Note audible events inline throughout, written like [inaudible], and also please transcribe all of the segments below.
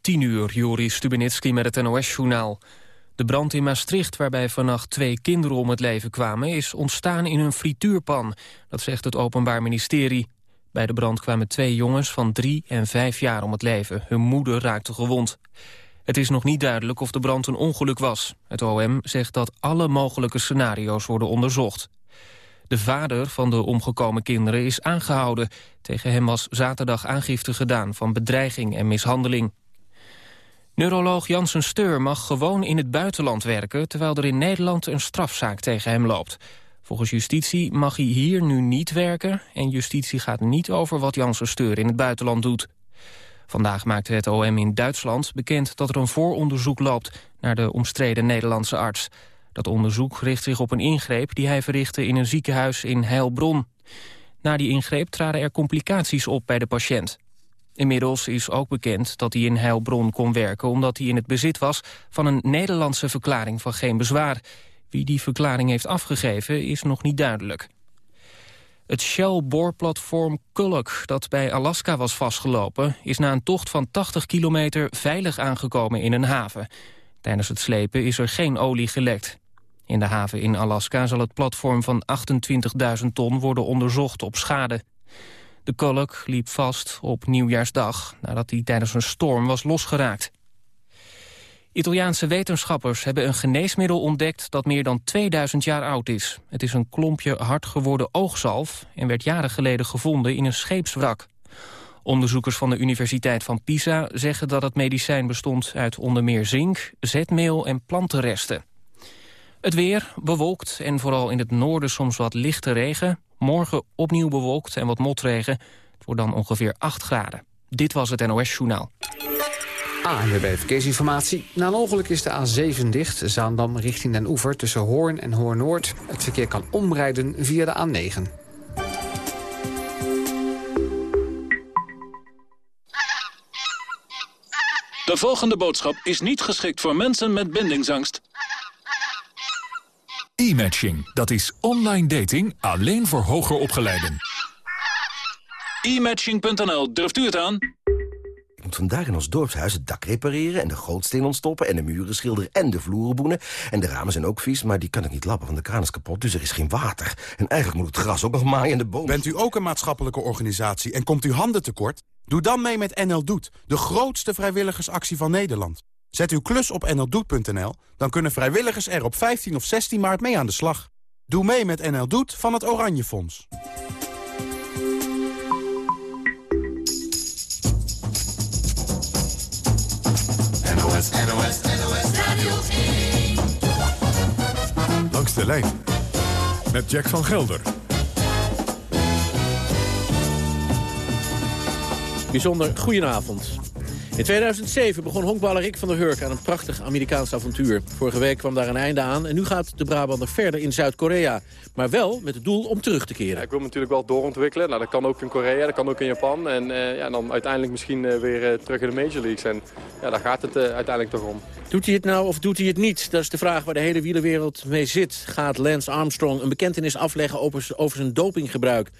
10 uur, Joris Stubenitski met het NOS-journaal. De brand in Maastricht, waarbij vannacht twee kinderen om het leven kwamen... is ontstaan in een frituurpan, dat zegt het Openbaar Ministerie. Bij de brand kwamen twee jongens van drie en vijf jaar om het leven. Hun moeder raakte gewond. Het is nog niet duidelijk of de brand een ongeluk was. Het OM zegt dat alle mogelijke scenario's worden onderzocht. De vader van de omgekomen kinderen is aangehouden. Tegen hem was zaterdag aangifte gedaan van bedreiging en mishandeling. Neuroloog Janssen Steur mag gewoon in het buitenland werken... terwijl er in Nederland een strafzaak tegen hem loopt. Volgens justitie mag hij hier nu niet werken... en justitie gaat niet over wat Janssen Steur in het buitenland doet. Vandaag maakte het OM in Duitsland bekend dat er een vooronderzoek loopt... naar de omstreden Nederlandse arts. Dat onderzoek richt zich op een ingreep die hij verrichtte in een ziekenhuis in Heilbronn. Na die ingreep traden er complicaties op bij de patiënt. Inmiddels is ook bekend dat hij in Heilbronn kon werken... omdat hij in het bezit was van een Nederlandse verklaring van geen bezwaar. Wie die verklaring heeft afgegeven is nog niet duidelijk. Het Shell-boorplatform Kulloch, dat bij Alaska was vastgelopen... is na een tocht van 80 kilometer veilig aangekomen in een haven. Tijdens het slepen is er geen olie gelekt. In de haven in Alaska zal het platform van 28.000 ton worden onderzocht op schade. De kolk liep vast op Nieuwjaarsdag nadat hij tijdens een storm was losgeraakt. Italiaanse wetenschappers hebben een geneesmiddel ontdekt dat meer dan 2000 jaar oud is. Het is een klompje hard geworden oogzalf en werd jaren geleden gevonden in een scheepswrak. Onderzoekers van de Universiteit van Pisa zeggen dat het medicijn bestond uit onder meer zink, zetmeel en plantenresten. Het weer bewolkt en vooral in het noorden soms wat lichte regen. Morgen opnieuw bewolkt en wat motregen. Het wordt dan ongeveer 8 graden. Dit was het NOS Journaal. bij Verkeersinformatie. Na een ongeluk is de A7 dicht, Zaandam richting Den Oever... tussen Hoorn en Hoornoord. Het verkeer kan omrijden via de A9. De volgende boodschap is niet geschikt voor mensen met bindingsangst. E-matching, dat is online dating alleen voor hoger opgeleiden. E-matching.nl, durft u het aan? Ik moet vandaag in ons dorpshuis het dak repareren... en de gootsteen ontstoppen en de muren schilderen en de vloeren boenen. En de ramen zijn ook vies, maar die kan ik niet lappen, want de kraan is kapot. Dus er is geen water. En eigenlijk moet het gras ook nog maaien en de bomen... Bent u ook een maatschappelijke organisatie en komt u handen tekort? Doe dan mee met NL Doet, de grootste vrijwilligersactie van Nederland. Zet uw klus op nldoet.nl, dan kunnen vrijwilligers er op 15 of 16 maart mee aan de slag. Doe mee met NL Doet van het Oranje Fonds. NOS, NOS, NOS Radio 1. Langs de lijn met Jack van Gelder. Bijzonder goedenavond. In 2007 begon honkballer Rick van der Hurk aan een prachtig Amerikaans avontuur. Vorige week kwam daar een einde aan en nu gaat de Brabander verder in Zuid-Korea. Maar wel met het doel om terug te keren. Ja, ik wil me natuurlijk wel doorontwikkelen. Nou, dat kan ook in Korea, dat kan ook in Japan. En, uh, ja, dan uiteindelijk misschien uh, weer uh, terug in de Major Leagues. En ja, daar gaat het uiteindelijk toch om. Doet hij het nou of doet hij het niet? Dat is de vraag waar de hele wielerwereld mee zit. Gaat Lance Armstrong een bekentenis afleggen over, over zijn dopinggebruik?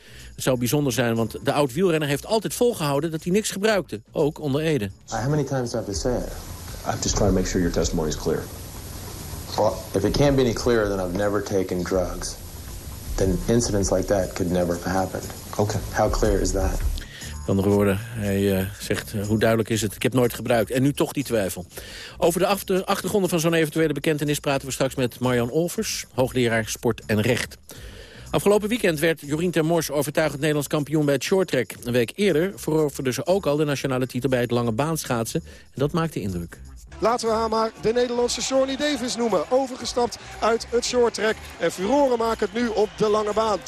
Het zou bijzonder zijn, want de oud-wielrenner heeft altijd volgehouden... dat hij niks gebruikte, ook onder Ede. How many times do I have to say it? I'm just trying to make sure your testimony is clear. Well, if it can't be any clearer than I've never taken drugs, then incidents like that could never have happened. Okay. How clear is that? Met andere woorden, hij uh, zegt, uh, hoe duidelijk is het? Ik heb nooit gebruikt. En nu toch die twijfel. Over de achter achtergronden van zo'n eventuele bekentenis... praten we straks met Marjan Olvers, hoogleraar sport en recht. Afgelopen weekend werd Jorien Termors overtuigend Nederlands kampioen bij het shorttrack. Een week eerder veroverde ze ook al de nationale titel bij het lange baanschaatsen. En dat maakte indruk. Laten we haar maar de Nederlandse Shawnee Davis noemen. Overgestapt uit het shorttrack. En furoren maken het nu op de lange baan. 33-2.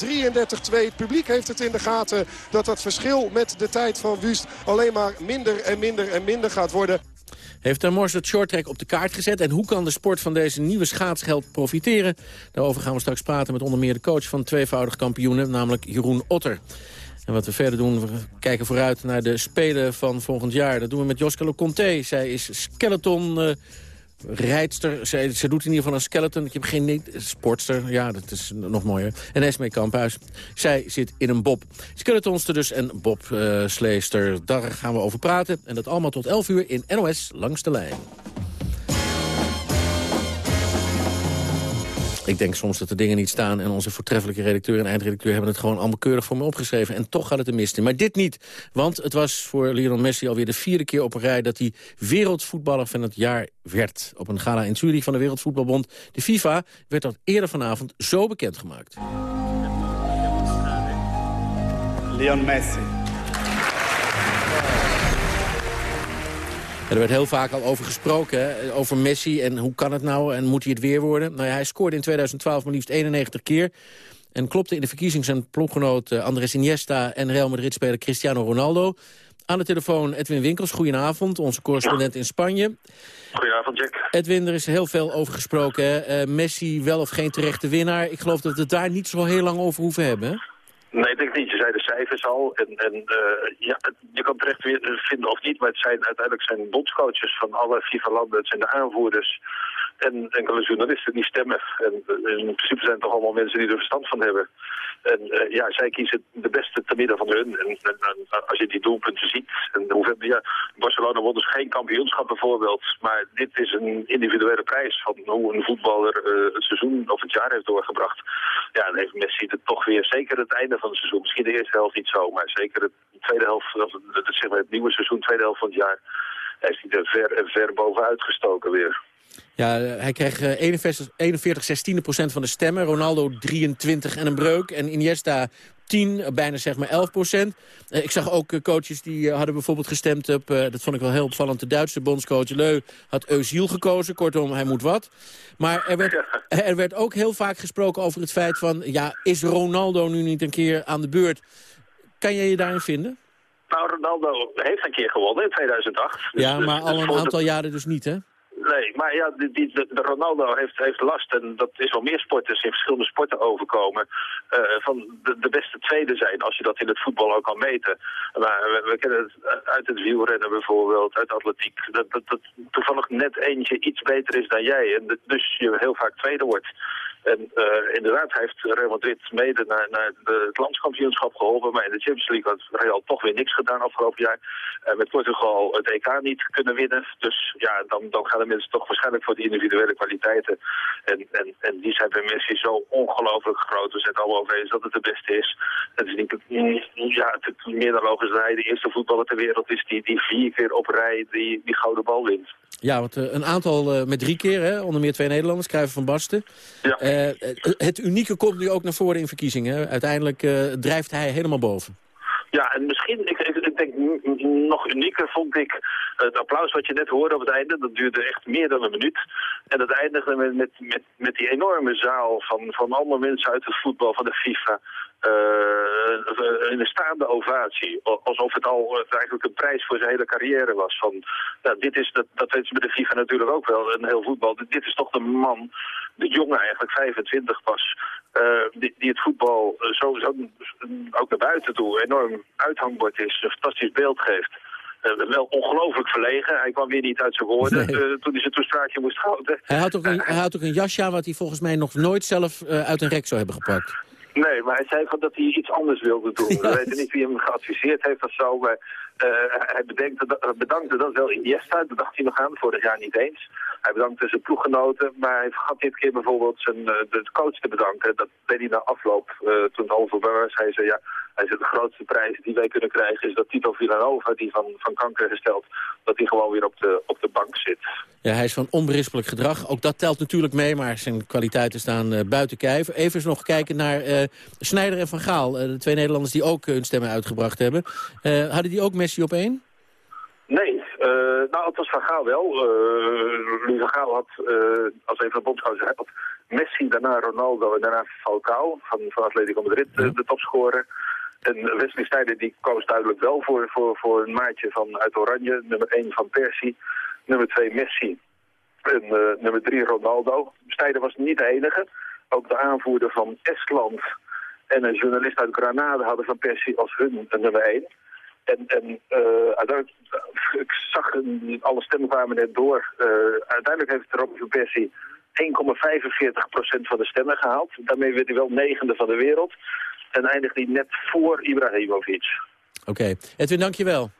Het publiek heeft het in de gaten dat dat verschil met de tijd van Wust alleen maar minder en minder en minder gaat worden. Heeft Ter Mors het shorttrack op de kaart gezet? En hoe kan de sport van deze nieuwe schaatsgeld profiteren? Daarover gaan we straks praten met onder meer de coach van tweevoudig kampioenen, namelijk Jeroen Otter. En wat we verder doen, we kijken vooruit naar de Spelen van volgend jaar. Dat doen we met Joske Conté. Zij is skeleton uh, rijdster. Ze, ze doet in ieder geval een skeleton. Ik heb geen idee. Sportster, ja, dat is nog mooier. En Esme Kamphuis. Zij zit in een bob. Skeletonster dus en bobsleester. Daar gaan we over praten. En dat allemaal tot 11 uur in NOS Langs de Lijn. Ik denk soms dat de dingen niet staan en onze voortreffelijke redacteur en eindredacteur hebben het gewoon allemaal keurig voor me opgeschreven. En toch gaat het er mis in. Maar dit niet, want het was voor Lionel Messi alweer de vierde keer op een rij dat hij wereldvoetballer van het jaar werd. Op een gala in Zurich van de Wereldvoetbalbond, de FIFA, werd dat eerder vanavond zo bekendgemaakt. Leon Messi. Er werd heel vaak al over gesproken, hè? over Messi en hoe kan het nou en moet hij het weer worden. Nou ja, hij scoorde in 2012 maar liefst 91 keer. En klopte in de verkiezing zijn ploeggenoot uh, Andres Iniesta en Real Madrid-speler Cristiano Ronaldo. Aan de telefoon Edwin Winkels, goedenavond, onze correspondent in Spanje. Goedenavond, Jack. Edwin, er is heel veel over gesproken. Hè? Uh, Messi wel of geen terechte winnaar. Ik geloof dat we het daar niet zo heel lang over hoeven hebben, hè? Nee, ik denk niet. Je zei de cijfers al. En, en uh, ja, je kan terecht weer vinden of niet, maar het zijn uiteindelijk zijn bondscoaches van alle FIFA-landen. Het zijn de aanvoerders en enkele journalisten die stemmen. En in principe zijn het toch allemaal mensen die er verstand van hebben. En uh, ja, zij kiezen de beste te midden van hun. En, en, en als je die doelpunten ziet. En hoeveel, ja, Barcelona won dus geen kampioenschap bijvoorbeeld. Maar dit is een individuele prijs van hoe een voetballer uh, het seizoen of het jaar heeft doorgebracht. Ja, dan heeft Messi het toch weer zeker het einde van het seizoen. Misschien de eerste helft niet zo, maar zeker de tweede helft, of het, zeg maar het nieuwe seizoen, tweede helft van het jaar. Heeft hij er ver en ver bovenuit gestoken weer. Ja, hij kreeg 41, 41 16 procent van de stemmen. Ronaldo 23 en een breuk. En Iniesta 10, bijna zeg maar 11 procent. Ik zag ook coaches die hadden bijvoorbeeld gestemd op... dat vond ik wel heel opvallend, de Duitse bondscoach Leu had Eusiel gekozen. Kortom, hij moet wat. Maar er werd, er werd ook heel vaak gesproken over het feit van... ja, is Ronaldo nu niet een keer aan de beurt? Kan jij je daarin vinden? Nou, Ronaldo heeft een keer gewonnen in 2008. Ja, dus, maar al een aantal jaren dus niet, hè? Nee, maar ja, die, de, Ronaldo heeft, heeft last, en dat is wel meer sporters in verschillende sporten overkomen, uh, van de, de, beste tweede zijn, als je dat in het voetbal ook kan meten. Maar we, we kennen het uit het wielrennen bijvoorbeeld, uit atletiek, dat, dat, dat toevallig net eentje iets beter is dan jij, en dus je heel vaak tweede wordt. En uh, inderdaad heeft Real Madrid mede naar, naar de, het landskampioenschap geholpen. Maar in de Champions League had Real toch weer niks gedaan afgelopen jaar. Uh, met Portugal het EK niet kunnen winnen. Dus ja, dan, dan gaan de mensen toch waarschijnlijk voor die individuele kwaliteiten. En, en, en die zijn bij Messi zo ongelooflijk groot. We zijn het allemaal over eens dat het de beste is. Het is niet, ja, het is meer dan logisch dat de eerste voetballer ter wereld is die, die vier keer op rij die, die gouden bal wint. Ja, want uh, een aantal uh, met drie keer, hè? onder meer twee Nederlanders, Cruijff van Basten. Ja. Uh, het unieke komt nu ook naar voren in verkiezingen. Uiteindelijk drijft hij helemaal boven. Ja, en misschien, ik, ik, denk nog unieker vond ik het applaus wat je net hoorde op het einde. Dat duurde echt meer dan een minuut. En dat eindigde met, met, met, met die enorme zaal van, van allemaal mensen uit het voetbal, van de FIFA. Uh, in een staande ovatie. Alsof het al eigenlijk een prijs voor zijn hele carrière was. Van, nou, dit is, dat, dat weten ze bij de FIFA natuurlijk ook wel, een heel voetbal. Dit is toch de man, de jongen eigenlijk, 25 pas, uh, die, die, het voetbal zo, zo ook naar buiten toe enorm uithangbord is, een fantastisch beeld geeft. Uh, wel ongelooflijk verlegen. Hij kwam weer niet uit zijn woorden nee. uh, toen hij zijn toespraakje moest houden. Hij had ook een, hij had ook een jasje wat hij volgens mij nog nooit zelf uit een rek zou hebben gepakt. Nee, maar hij zei van dat hij iets anders wilde doen. Ja. We weten niet wie hem geadviseerd heeft of zo, maar hij bedankte, bedankte dat wel Iniesta. Dat dacht hij nog aan, vorig jaar niet eens. Hij bedankte zijn ploeggenoten, maar hij vergat dit keer bijvoorbeeld zijn, de coach te bedanken. Dat deed hij na afloop, toen al voorbij was. Hij zei, ja, hij zei, de grootste prijs die wij kunnen krijgen is dat Tito Villanova, die van, van kanker herstelt, dat hij gewoon weer op de, op de bank zit. Ja, hij is van onberispelijk gedrag. Ook dat telt natuurlijk mee, maar zijn kwaliteiten staan uh, buiten kijf. Even eens nog kijken naar uh, Snijder en Van Gaal, uh, de twee Nederlanders die ook hun stemmen uitgebracht hebben. hadden die ook Messi op één? Nee, nou het was Van Gaal wel. Louis Van Gaal had, als even een bondscoach, had Messi, daarna Ronaldo en daarna Falcao van, van Atletico Madrid, ja. de topscorer. En Wesley Sneijder die koos duidelijk wel voor, voor, voor een maatje van uit Oranje. Nummer 1 van Persie, nummer 2 Messi en uh, nummer 3 Ronaldo. Sneijder was niet de enige. Ook de aanvoerder van Estland en een journalist uit Granada hadden van Persie als hun nummer 1. En, en uh, ik zag alle stemmen kwamen net door. uiteindelijk heeft Robin van Persie 1,45% van de stemmen gehaald. Daarmee werd hij wel negende van de wereld. En eindigt hij net voor Ibrahimovic. Oké. Okay. Edwin, dankjewel.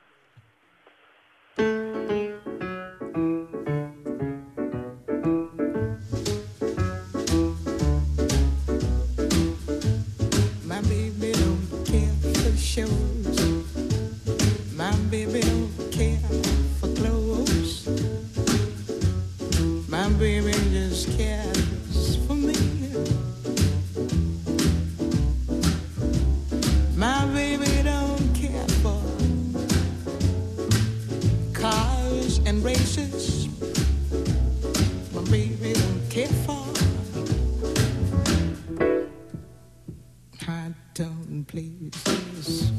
Please,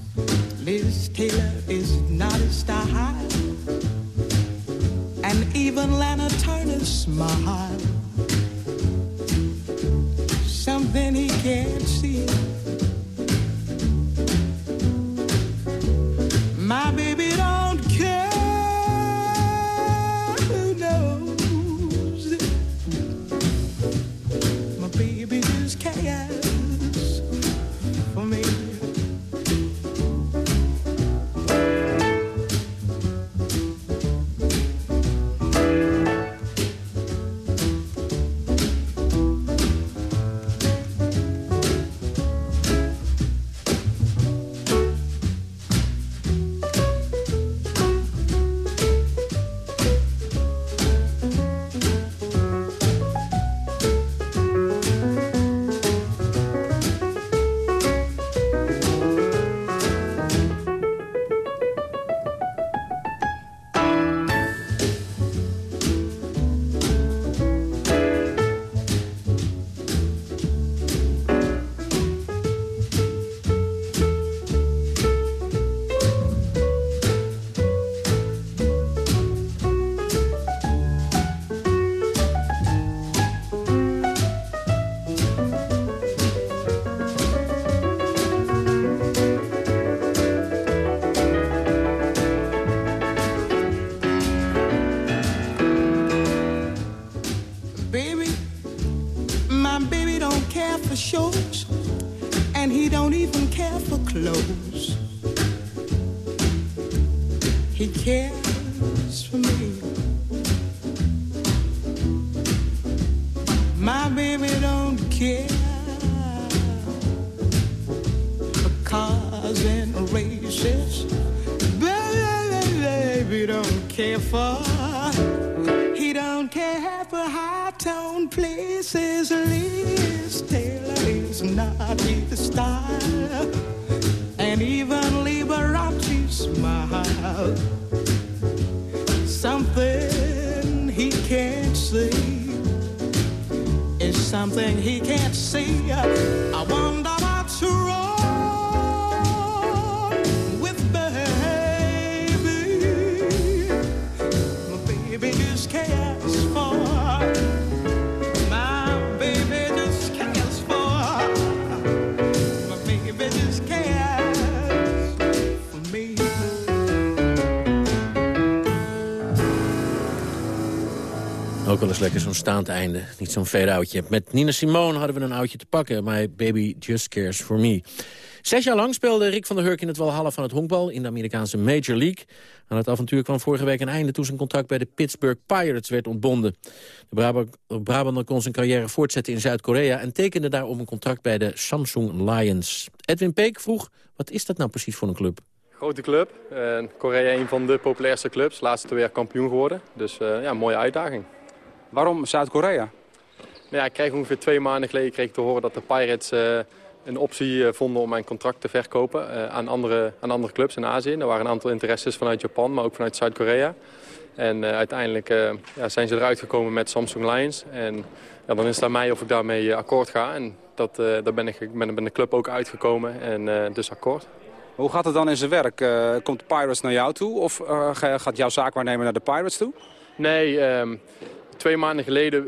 Liz Taylor is not a star high, and even Lana Turner smile, Something he can't. Wel eens lekker zo'n staand einde. Niet zo'n fade-outje. Met Nina Simone hadden we een oudje te pakken. My Baby Just Cares For Me. Zes jaar lang speelde Rick van der Hurk in het Walhalla van het honkbal... in de Amerikaanse Major League. Aan het avontuur kwam vorige week een einde... toen zijn contract bij de Pittsburgh Pirates werd ontbonden. De Brabander kon zijn carrière voortzetten in Zuid-Korea... en tekende daarom een contract bij de Samsung Lions. Edwin Peek vroeg, wat is dat nou precies voor een club? Grote club. Uh, Korea een van de populairste clubs. Laatste twee jaar kampioen geworden. Dus uh, ja, mooie uitdaging. Waarom Zuid-Korea? Nou ja, ik kreeg ongeveer twee maanden geleden kreeg te horen dat de Pirates uh, een optie vonden om mijn contract te verkopen uh, aan, andere, aan andere clubs in Azië. Er waren een aantal interesses vanuit Japan, maar ook vanuit Zuid-Korea. En uiteindelijk ja, zijn ze eruit gekomen met Samsung Lions. En ja, dan is het aan mij of ik daarmee akkoord ga. En dat, daar ben ik ben, ben de club ook uitgekomen en dus akkoord. Hoe gaat het dan in zijn werk? komt de Pirates naar jou toe of gaat jouw zaakwaarnemer naar de Pirates toe? Nee, um, Twee maanden geleden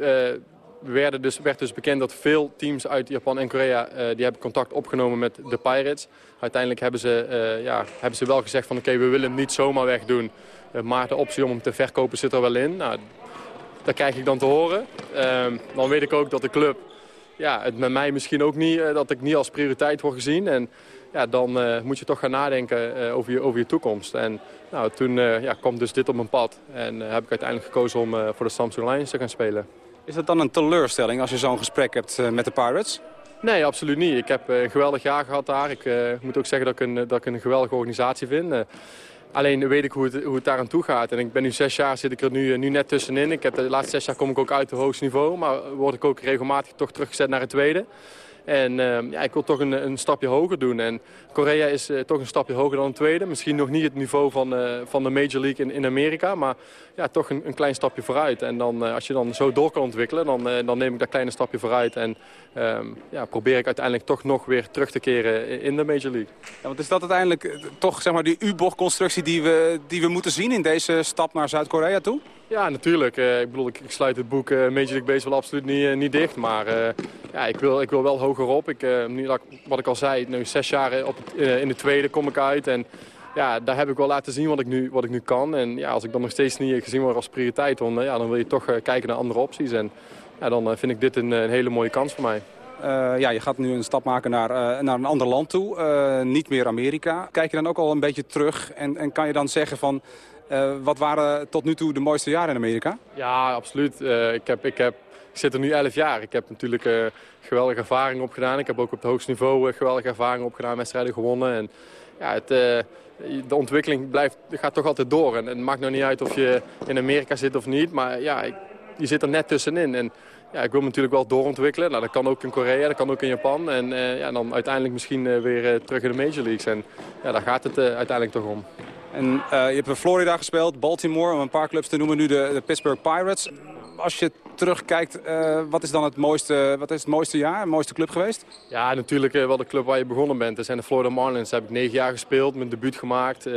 werden dus, werd dus bekend dat veel teams uit Japan en Korea... Uh, die hebben contact opgenomen met de Pirates. Uiteindelijk hebben ze, uh, ja, hebben ze wel gezegd van oké, we willen hem niet zomaar wegdoen. maar de optie om hem te verkopen zit er wel in. Nou, dat krijg ik dan te horen. Ehm, dan weet ik ook dat de club ja, het met mij misschien ook niet, dat ik niet als prioriteit word gezien. En ja, dan moet je toch gaan nadenken over, je, over je toekomst. En nou, toen uh, ja, kwam dus dit op mijn pad. En heb ik uiteindelijk gekozen om voor de Samsung Lions te gaan spelen. Is dat dan een teleurstelling als je zo'n gesprek hebt met de Pirates? Nee, absoluut niet. Ik heb een geweldig jaar gehad daar. Ik moet ook zeggen dat ik een, dat ik een geweldige organisatie vind. Alleen weet ik hoe het, hoe het daar aan toe gaat. En ik ben nu zes jaar, zit ik er nu, nu net tussenin. Ik heb de laatste zes jaar kom ik ook uit het hoogste niveau. Maar word ik ook regelmatig toch teruggezet naar het tweede. En uh, ja, ik wil toch een, een, stapje hoger doen. En Korea is uh, toch een stapje hoger dan een tweede. Misschien nog niet het niveau van, uh, van de Major League in, in Amerika. Maar ja, toch een, een klein stapje vooruit. En dan, als je dan zo door kan ontwikkelen, dan, dan neem ik dat kleine stapje vooruit. En ehm, ja, probeer ik uiteindelijk toch nog weer terug te keren in de Major League. Ja, want is dat uiteindelijk toch zeg maar, die U-bochtconstructie die we, die we moeten zien in deze stap naar Zuid-Korea toe? Ja, natuurlijk. Ik bedoel, ik, sluit het boek Major League Baseball absoluut niet, niet dicht. Maar ja, ik, wil, ik wil wel hoger op. Ik, nu, wat ik al zei, nu zes jaar op, in de tweede kom ik uit. En ja, daar heb ik wel laten zien wat ik nu, wat ik nu kan. En ja, als ik dan nog steeds niet gezien word als prioriteit, dan, ja, dan wil je toch kijken naar andere opties. En ja, dan vind ik dit een, een, hele mooie kans voor mij. ja, je gaat nu een stap maken naar, naar een ander land toe, niet meer Amerika. Kijk je dan ook al een beetje terug en, en kan je dan zeggen van... Wat waren tot nu toe de mooiste jaren in Amerika? Ja, absoluut. Ik, heb, ik, heb, ik zit er nu 11 jaar. Ik heb natuurlijk uh, geweldige ervaring opgedaan. Ik heb ook op het hoogste niveau geweldige ervaring opgedaan, wedstrijden gewonnen. En, ja, het, de ontwikkeling blijft, gaat toch altijd door. En, het maakt nou niet uit of je in Amerika zit of niet. Maar ja, ik, je zit er net tussenin. En ja, ik wil me natuurlijk wel doorontwikkelen. Nou, dat kan ook in Korea, dat kan ook in Japan. En ja, dan uiteindelijk misschien weer terug in de Major Leagues. En ja, daar gaat het uiteindelijk toch om. En je hebt in Florida gespeeld, Baltimore, om een paar clubs te noemen. Nu de Pittsburgh Pirates. Als je terugkijkt, uh, wat is dan het mooiste, wat is het mooiste jaar, de mooiste club geweest? Ja, natuurlijk uh, wel de club waar je begonnen bent. Dat zijn de Florida Marlins. Daar heb ik negen jaar gespeeld, mijn debuut gemaakt.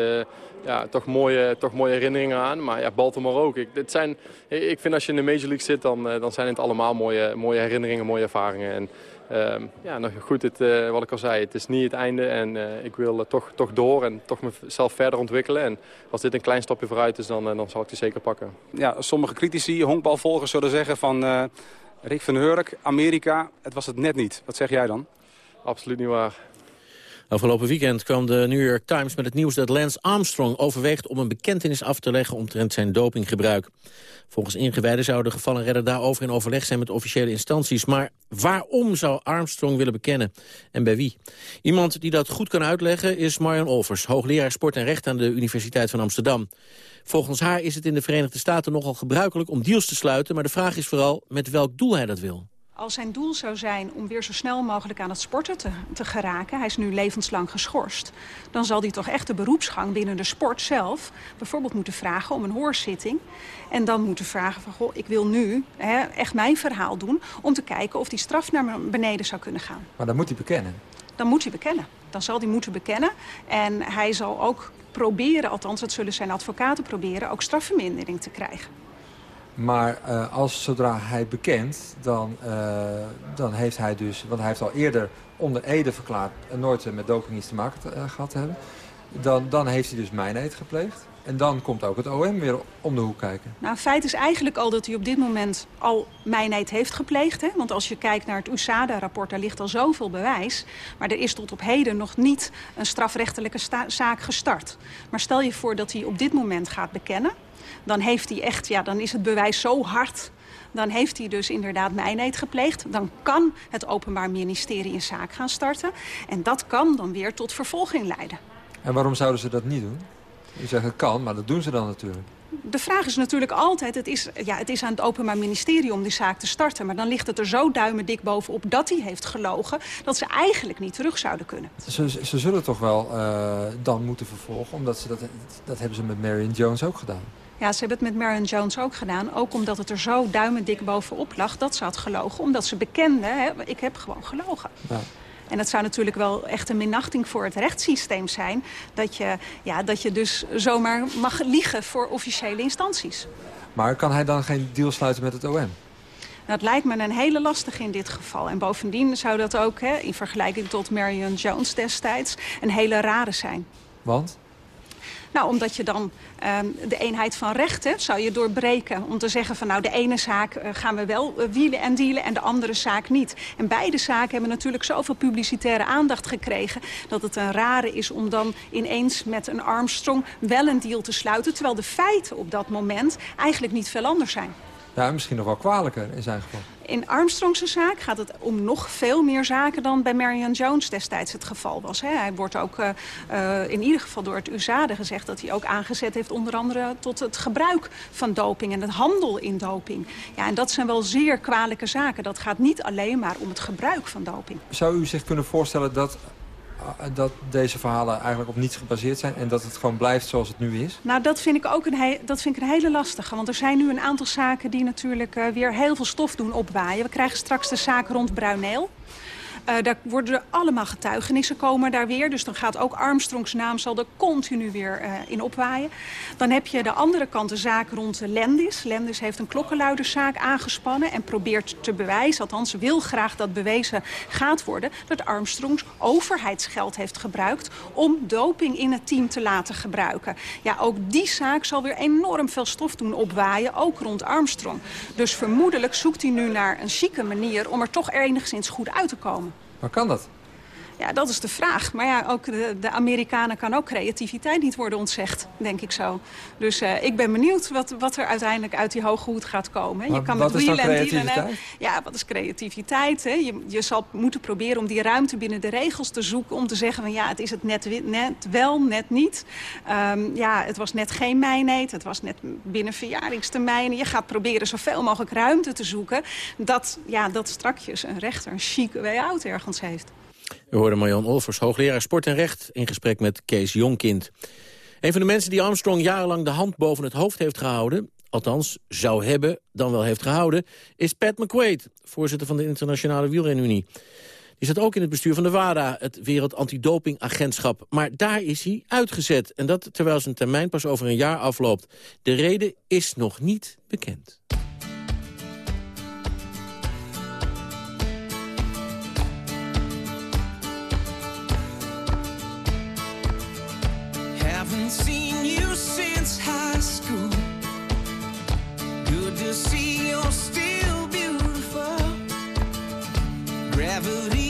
ja, toch mooie, toch mooie herinneringen aan. Maar ja, Baltimore ook. Ik, dit zijn, ik vind als je in de Major League zit, dan, dan zijn het allemaal mooie, mooie herinneringen, mooie ervaringen. En, Uh, ja, nou goed, het, uh, wat ik al zei, het is niet het einde en uh, ik wil toch, toch door en toch mezelf verder ontwikkelen. En als dit een klein stapje vooruit is, dan, dan zal ik die zeker pakken. Ja, sommige critici, honkbalvolgers zullen zeggen van Rick van Hurk, Amerika, het was het net niet. Wat zeg jij dan? Absoluut niet waar. Afgelopen weekend kwam de New York Times met het nieuws dat Lance Armstrong overweegt om een bekentenis af te leggen omtrent zijn dopinggebruik. Volgens ingewijden zou de gevallenredder daarover in overleg zijn met officiële instanties. Maar waarom zou Armstrong willen bekennen? En bij wie? Iemand die dat goed kan uitleggen is Marion Olvers, hoogleraar sport en recht aan de Universiteit van Amsterdam. Volgens haar is het in de Verenigde Staten nogal gebruikelijk om deals te sluiten, maar de vraag is vooral met welk doel hij dat wil. Als zijn doel zou zijn om weer zo snel mogelijk aan het sporten te, te geraken... hij is nu levenslang geschorst... dan zal hij toch echt de beroepsgang binnen de sport zelf... bijvoorbeeld moeten vragen om een hoorzitting. En dan moeten vragen van, goh, ik wil nu hè, echt mijn verhaal doen... om te kijken of die straf naar beneden zou kunnen gaan. Maar dan moet hij bekennen? Dan moet hij bekennen. Dan zal hij moeten bekennen. En hij zal ook proberen, althans dat zullen zijn advocaten proberen... ook strafvermindering te krijgen. Maar uh, als, zodra hij bekent, dan, uh, dan heeft hij dus... want hij heeft al eerder onder Ede verklaard... nooit met doping iets te maken gehad te hebben. Dan, dan heeft hij dus mijneed gepleegd. En dan komt ook het OM weer om de hoek kijken. Nou, feit is eigenlijk al dat hij op dit moment al mijneid heeft gepleegd. Hè? Want als je kijkt naar het USADA-rapport, daar ligt al zoveel bewijs. Maar er is tot op heden nog niet een strafrechtelijke zaak gestart. Maar stel je voor dat hij op dit moment gaat bekennen dan heeft hij echt, ja, dan is het bewijs zo hard dan heeft hij dus inderdaad mijneed gepleegd. Dan kan het Openbaar Ministerie een zaak gaan starten. En dat kan dan weer tot vervolging leiden. En waarom zouden ze dat niet doen? U zegt het kan, maar dat doen ze dan natuurlijk. De vraag is natuurlijk altijd, het is, ja, het is aan het Openbaar Ministerie om die zaak te starten. Maar dan ligt het er zo duimendik bovenop dat hij heeft gelogen... dat ze eigenlijk niet terug zouden kunnen. Ze, ze zullen toch wel uh, dan moeten vervolgen, omdat ze dat, dat hebben ze met Marion Jones ook gedaan. Ja, ze hebben het met Marion Jones ook gedaan. Ook omdat het er zo duimendik bovenop lag dat ze had gelogen. Omdat ze bekende, hè, ik heb gewoon gelogen. Ja. En dat zou natuurlijk wel echt een minachting voor het rechtssysteem zijn... dat je, ja, dat je dus zomaar mag liegen voor officiële instanties. Maar kan hij dan geen deal sluiten met het OM? Dat lijkt me een hele lastige in dit geval. En bovendien zou dat ook, hè, in vergelijking tot Marion Jones destijds... een hele rare zijn. Want? Nou, omdat je dan ehm, de eenheid van rechten zou je doorbreken. Om te zeggen van nou, de ene zaak eh, gaan we wel uh, wielen en dealen en de andere zaak niet. En beide zaken hebben natuurlijk zoveel publicitaire aandacht gekregen... dat het een rare is om dan ineens met een Armstrong wel een deal te sluiten... terwijl de feiten op dat moment eigenlijk niet veel anders zijn. Ja, misschien nog wel kwalijker in zijn geval. In Armstrong's zaak gaat het om nog veel meer zaken dan bij Marion Jones destijds het geval was. Hij wordt ook uh, uh, in ieder geval door het USADE gezegd dat hij ook aangezet heeft onder andere tot het gebruik van doping en het handel in doping. Ja, en dat zijn wel zeer kwalijke zaken. Dat gaat niet alleen maar om het gebruik van doping. Zou u zich kunnen voorstellen dat dat deze verhalen eigenlijk op niets gebaseerd zijn... en dat het gewoon blijft zoals het nu is? Nou, dat vind ik ook een, dat vind ik een hele lastige. Want er zijn nu een aantal zaken die natuurlijk uh, weer heel veel stof doen opwaaien. We krijgen straks de zaak rond Bruineel. Uh, daar worden er allemaal getuigenissen komen daar weer. Dus dan gaat ook Armstrongs naam zal er continu weer uh, in opwaaien. Dan heb je de andere kant de zaak rond Lendis. Lendis heeft een klokkenluiderszaak aangespannen en probeert te bewijzen, althans wil graag dat bewezen gaat worden, dat Armstrongs overheidsgeld heeft gebruikt om doping in het team te laten gebruiken. Ja, ook die zaak zal weer enorm veel stof doen opwaaien, ook rond Armstrong. Dus vermoedelijk zoekt hij nu naar een chique manier om er toch enigszins goed uit te komen. Maar kan dat? Ja, dat is de vraag. Maar ja, ook de, de Amerikanen kan ook creativiteit niet worden ontzegd, denk ik zo. Dus uh, ik ben benieuwd wat, wat er uiteindelijk uit die hoge hoed gaat komen. Je kan wat met is creativiteit? Ja, wat is creativiteit? Hè? Je, je zal moeten proberen om die ruimte binnen de regels te zoeken... om te zeggen van ja, het is het net, net wel, net niet. Um, ja, het was net geen mijneet, het was net binnen verjaringstermijnen. Je gaat proberen zoveel mogelijk ruimte te zoeken... dat, ja, dat strakjes een rechter een chique way out ergens heeft. We hoorden Marjan Olvers, hoogleraar sport en recht... in gesprek met Kees Jonkind. Een van de mensen die Armstrong jarenlang de hand boven het hoofd heeft gehouden... althans zou hebben, dan wel heeft gehouden... is Pat McQuaid, voorzitter van de Internationale Wielrenunie. Die zat ook in het bestuur van de WADA, het Wereld Antidopingagentschap. Maar daar is hij uitgezet. En dat terwijl zijn termijn pas over een jaar afloopt. De reden is nog niet bekend. Since high school. Good to see you're still beautiful. Gravity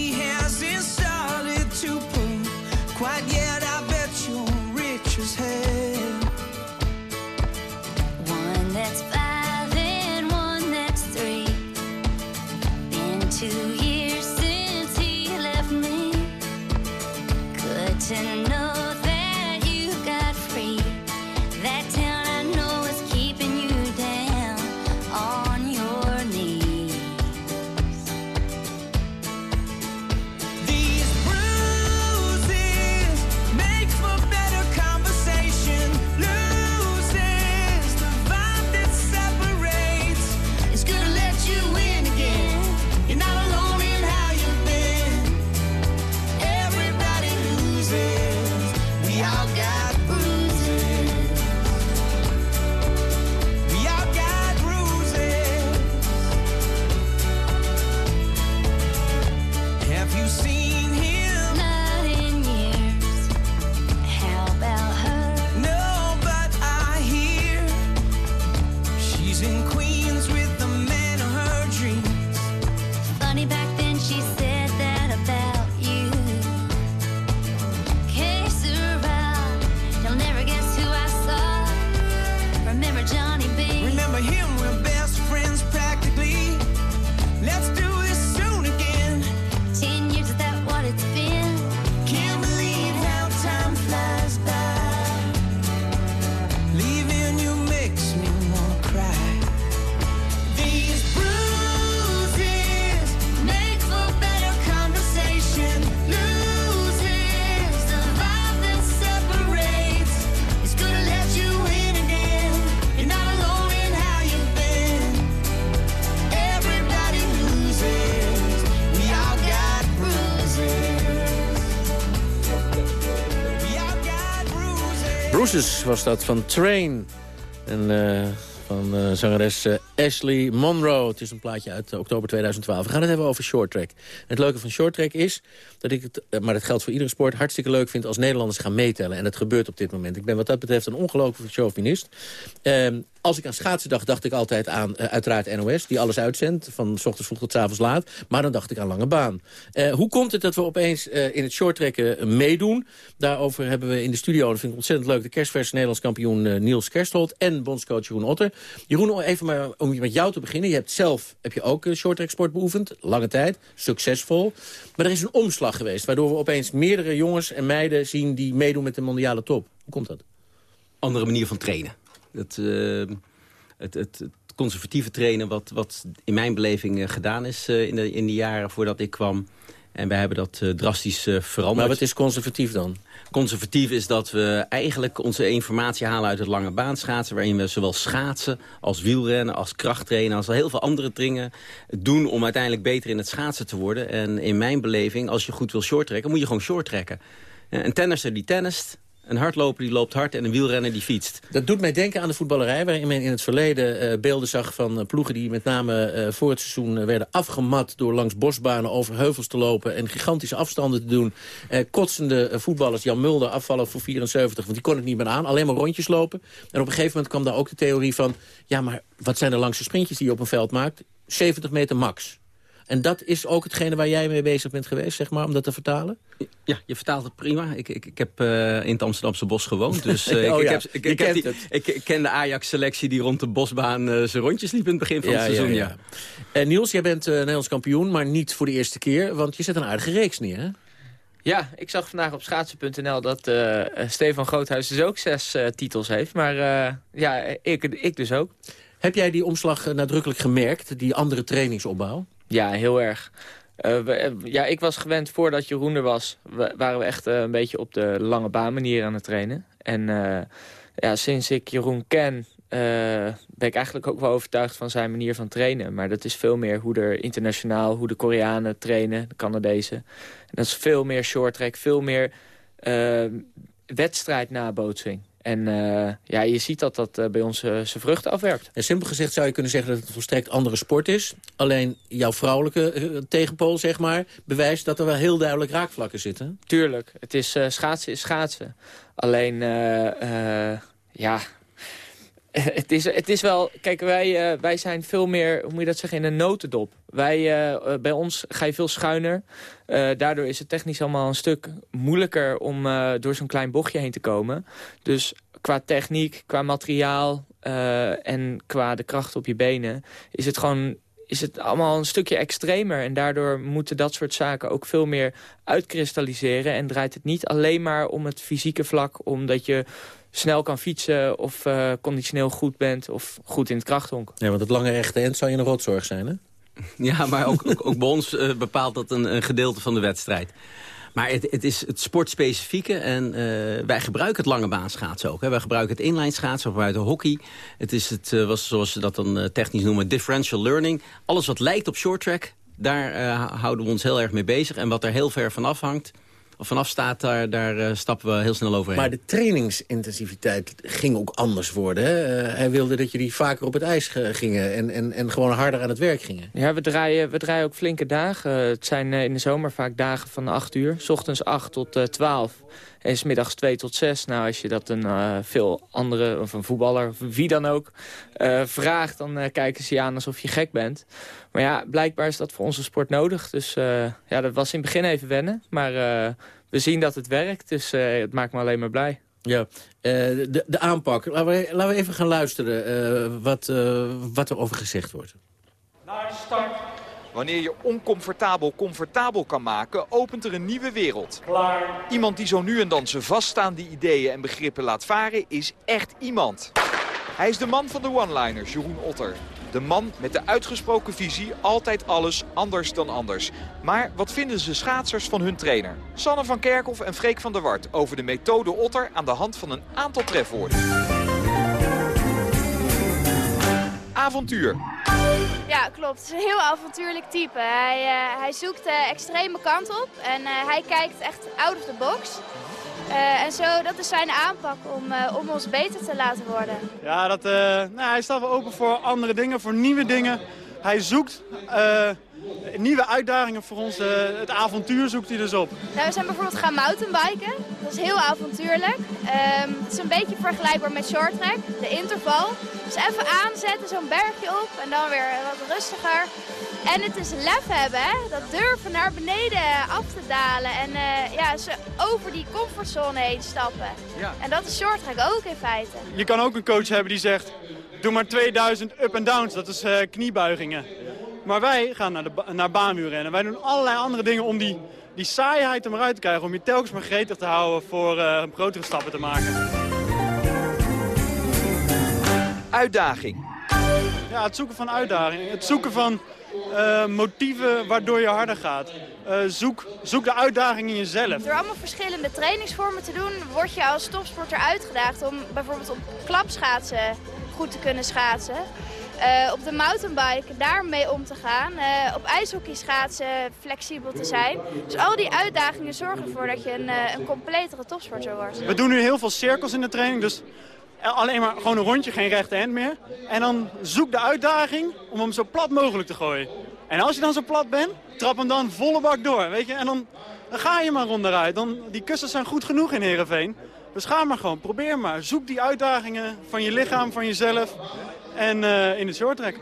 Bruises was dat van Train. En uh, van eh, zangeres eh, Ashley Monroe. Het is een plaatje uit eh, oktober 2012. We gaan het hebben over shorttrack. Het leuke van shorttrack is dat ik het, eh, maar dat geldt voor iedere sport... hartstikke leuk vind als Nederlanders gaan meetellen. En dat gebeurt op dit moment. Ik ben wat dat betreft een ongelooflijke chauvinist. Ehm, als ik aan schaatsen dacht, dacht ik altijd aan eh, uiteraard NOS... die alles uitzendt, van s ochtends vroeg tot s avonds laat. Maar dan dacht ik aan lange baan. Eh, hoe komt het dat we opeens eh, in het shorttrekken meedoen? Daarover hebben we in de studio, dat vind ik ontzettend leuk... de kerstverse Nederlands kampioen Niels Kerstholt en bondscoach Jeroen Otter. Jeroen, even maar om met jou te beginnen. Je hebt zelf heb je ook shorttracksport beoefend, lange tijd, succesvol. Maar er is een omslag geweest, waardoor we opeens meerdere jongens en meiden zien... die meedoen met de mondiale top. Hoe komt dat? Andere manier van trainen. Het, uh, het, het, het, conservatieve trainen wat, wat in mijn beleving uh, gedaan is uh, in, de, in de jaren voordat ik kwam. En wij hebben dat drastisch veranderd. Maar wat is conservatief dan? Conservatief is dat we eigenlijk onze informatie halen uit het lange baanschaatsen... waarin we zowel schaatsen als wielrennen, als krachttrainen... als heel veel andere dingen doen om uiteindelijk beter in het schaatsen te worden. En in mijn beleving, als je goed wil shorttrekken, moet je gewoon shorttrekken. Een tennisser die tennist, een hardloper die loopt hard en een wielrenner die fietst. Dat doet mij denken aan de voetballerij... waarin men in het verleden uh, beelden zag van uh, ploegen... die met name uh, voor het seizoen werden afgemat... door langs bosbanen over heuvels te lopen... en gigantische afstanden te doen. kotsende voetballers, Jan Mulder, afvallen voor 74... want die kon het niet meer aan, alleen maar rondjes lopen. En op een gegeven moment kwam daar ook de theorie van... ja, maar wat zijn de langste sprintjes die je op een veld maakt? 70 meter max. En dat is ook hetgene waar jij mee bezig bent geweest, zeg maar, om dat te vertalen? Ja, je vertaalt het prima. Ik, ik, ik heb uh, in het Amsterdamse bos gewoond. Dus [laughs] uh, oh, ik, ja. ik, heb, ik, ik, heb die, ik, ik ken de Ajax-selectie die rond de bosbaan uh, zijn rondjes liep in het begin van ja, het seizoen. Ja, ja. Niels, jij bent Nederlands kampioen, maar niet voor de eerste keer. Want je zet een aardige reeks neer, hè? Ja, ik zag vandaag op schaatsen.nl dat uh, Stefan Groothuis dus ook zes uh, titels heeft. Maar uh, ja, ik, ik dus ook. Heb jij die omslag nadrukkelijk gemerkt, die andere trainingsopbouw? Ja, heel erg. Uh, we, ja, ik was gewend voordat Jeroen er was, we, waren we echt uh, een beetje op de lange baan manier aan het trainen. En ja, sinds ik Jeroen ken, ben ik eigenlijk ook wel overtuigd van zijn manier van trainen. Maar dat is veel meer hoe er internationaal, hoe de Koreanen trainen, de Canadezen. En dat is veel meer short track, veel meer wedstrijd nabootsing. En uh, ja, je ziet dat dat uh, bij ons uh, zijn vruchten afwerpt. En simpel gezegd zou je kunnen zeggen dat het een volstrekt andere sport is. Alleen jouw vrouwelijke tegenpool, zeg maar, bewijst dat er wel heel duidelijk raakvlakken zitten. Tuurlijk. Het is schaatsen is schaatsen. Alleen, ja... Het is, het is wel... Kijk, wij, wij zijn veel meer, hoe moet je dat zeggen, in een notendop. Wij, bij ons ga je veel schuiner. daardoor is het technisch allemaal een stuk moeilijker om door zo'n klein bochtje heen te komen. Dus qua techniek, qua materiaal en qua de kracht op je benen... is het gewoon is het allemaal een stukje extremer. En daardoor moeten dat soort zaken ook veel meer uitkristalliseren. En draait het niet alleen maar om het fysieke vlak... omdat je snel kan fietsen of uh, conditioneel goed bent of goed in het krachthonk. Ja, want het lange rechte eind zou je een rotzorg zijn, hè? [laughs] Ja, maar ook, ook, ook bij ons uh, bepaalt dat een, een, gedeelte van de wedstrijd. Maar het, het is het sportspecifieke en uh, wij gebruiken het lange baanschaatsen ook. Hè. Wij gebruiken het inline schaatsen, of de hockey. Het is het, uh, was, zoals ze dat dan technisch noemen, differential learning. Alles wat lijkt op short track, daar houden we ons heel erg mee bezig. En wat er heel ver van afhangt, vanaf staat, daar, daar uh, stappen we heel snel overheen. Maar de trainingsintensiviteit ging ook anders worden. Hè? Uh, hij wilde dat jullie vaker op het ijs gingen en, en, en gewoon harder aan het werk gingen. Ja, we draaien, we draaien ook flinke dagen. het zijn in de zomer vaak dagen van 8 uur. S ochtends 8 tot 12. En s middags 2 tot 6. Nou, als je dat een uh, veel andere, of een voetballer, of wie dan ook, uh, vraagt... dan uh, kijken ze je aan alsof je gek bent. Maar ja, blijkbaar is dat voor onze sport nodig. Dus ja, dat was in het begin even wennen. Maar we zien dat het werkt, dus het maakt me alleen maar blij. Ja, de, de aanpak. Laten we, laten we even gaan luisteren wat, wat er over gezegd wordt. Naar start. Wanneer je oncomfortabel comfortabel kan maken, opent er een nieuwe wereld. Klaar. Iemand die zo nu en dan zijn vaststaande ideeën en begrippen laat varen, is echt iemand. Hij is de man van de one-liners, Jeroen Otter. De man met de uitgesproken visie, altijd alles anders dan anders. Maar wat vinden ze schaatsers van hun trainer? Sanne van Kerkhoff en Freek van der Wart over de methode Otter aan de hand van een aantal trefwoorden. Avontuur. Ja, klopt. Het is een heel avontuurlijk type. Hij, uh, hij zoekt de extreme kant op en uh, hij kijkt echt out of the box. Eh, en zo, dat is zijn aanpak om, eh, om ons beter te laten worden. Ja, dat, eh, nou, hij staat wel open voor andere dingen, voor nieuwe dingen. Hij zoekt eh, nieuwe uitdagingen voor ons. eh, het avontuur zoekt hij dus op. Nou, we zijn bijvoorbeeld gaan mountainbiken. Dat is heel avontuurlijk. Ehm, het is een beetje vergelijkbaar met shorttrack, de interval. Dus even aanzetten, zo'n bergje op en dan weer wat rustiger. En het is lef hebben, hè? dat durven naar beneden af te dalen en eh, ja, ze over die comfortzone heen stappen. Ja. En dat is shorttrack ook in feite. Je kan ook een coach hebben die zegt, doe maar 2000 up en downs, dat is eh, kniebuigingen. Maar wij gaan naar, de ba- naar baanmuurrennen. Wij doen allerlei andere dingen om die, die saaiheid er maar uit te krijgen. Om je telkens maar gretig te houden voor eh, grotere stappen te maken. Uitdaging. Ja, het zoeken van uitdagingen. Het zoeken van eh, motieven waardoor je harder gaat. Eh, zoek, zoek de uitdaging in jezelf. Door allemaal verschillende trainingsvormen te doen, word je als topsporter uitgedaagd om bijvoorbeeld op klapschaatsen goed te kunnen schaatsen. Eh, op de mountainbike daarmee om te gaan. Eh, op ijshockey schaatsen flexibel te zijn. Dus al die uitdagingen zorgen ervoor dat je een, eh, een completere topsporter wordt. We doen nu heel veel cirkels in de training, dus alleen maar gewoon een rondje, geen rechte hand meer. En dan zoek de uitdaging om hem zo plat mogelijk te gooien. En als je dan zo plat bent, trap hem dan volle bak door, weet je. En dan, ga je maar ronderuit. Dan, die kussens zijn goed genoeg in Heerenveen. Dus ga maar gewoon, probeer maar. Zoek die uitdagingen van je lichaam, van jezelf en eh, in de shorttrack.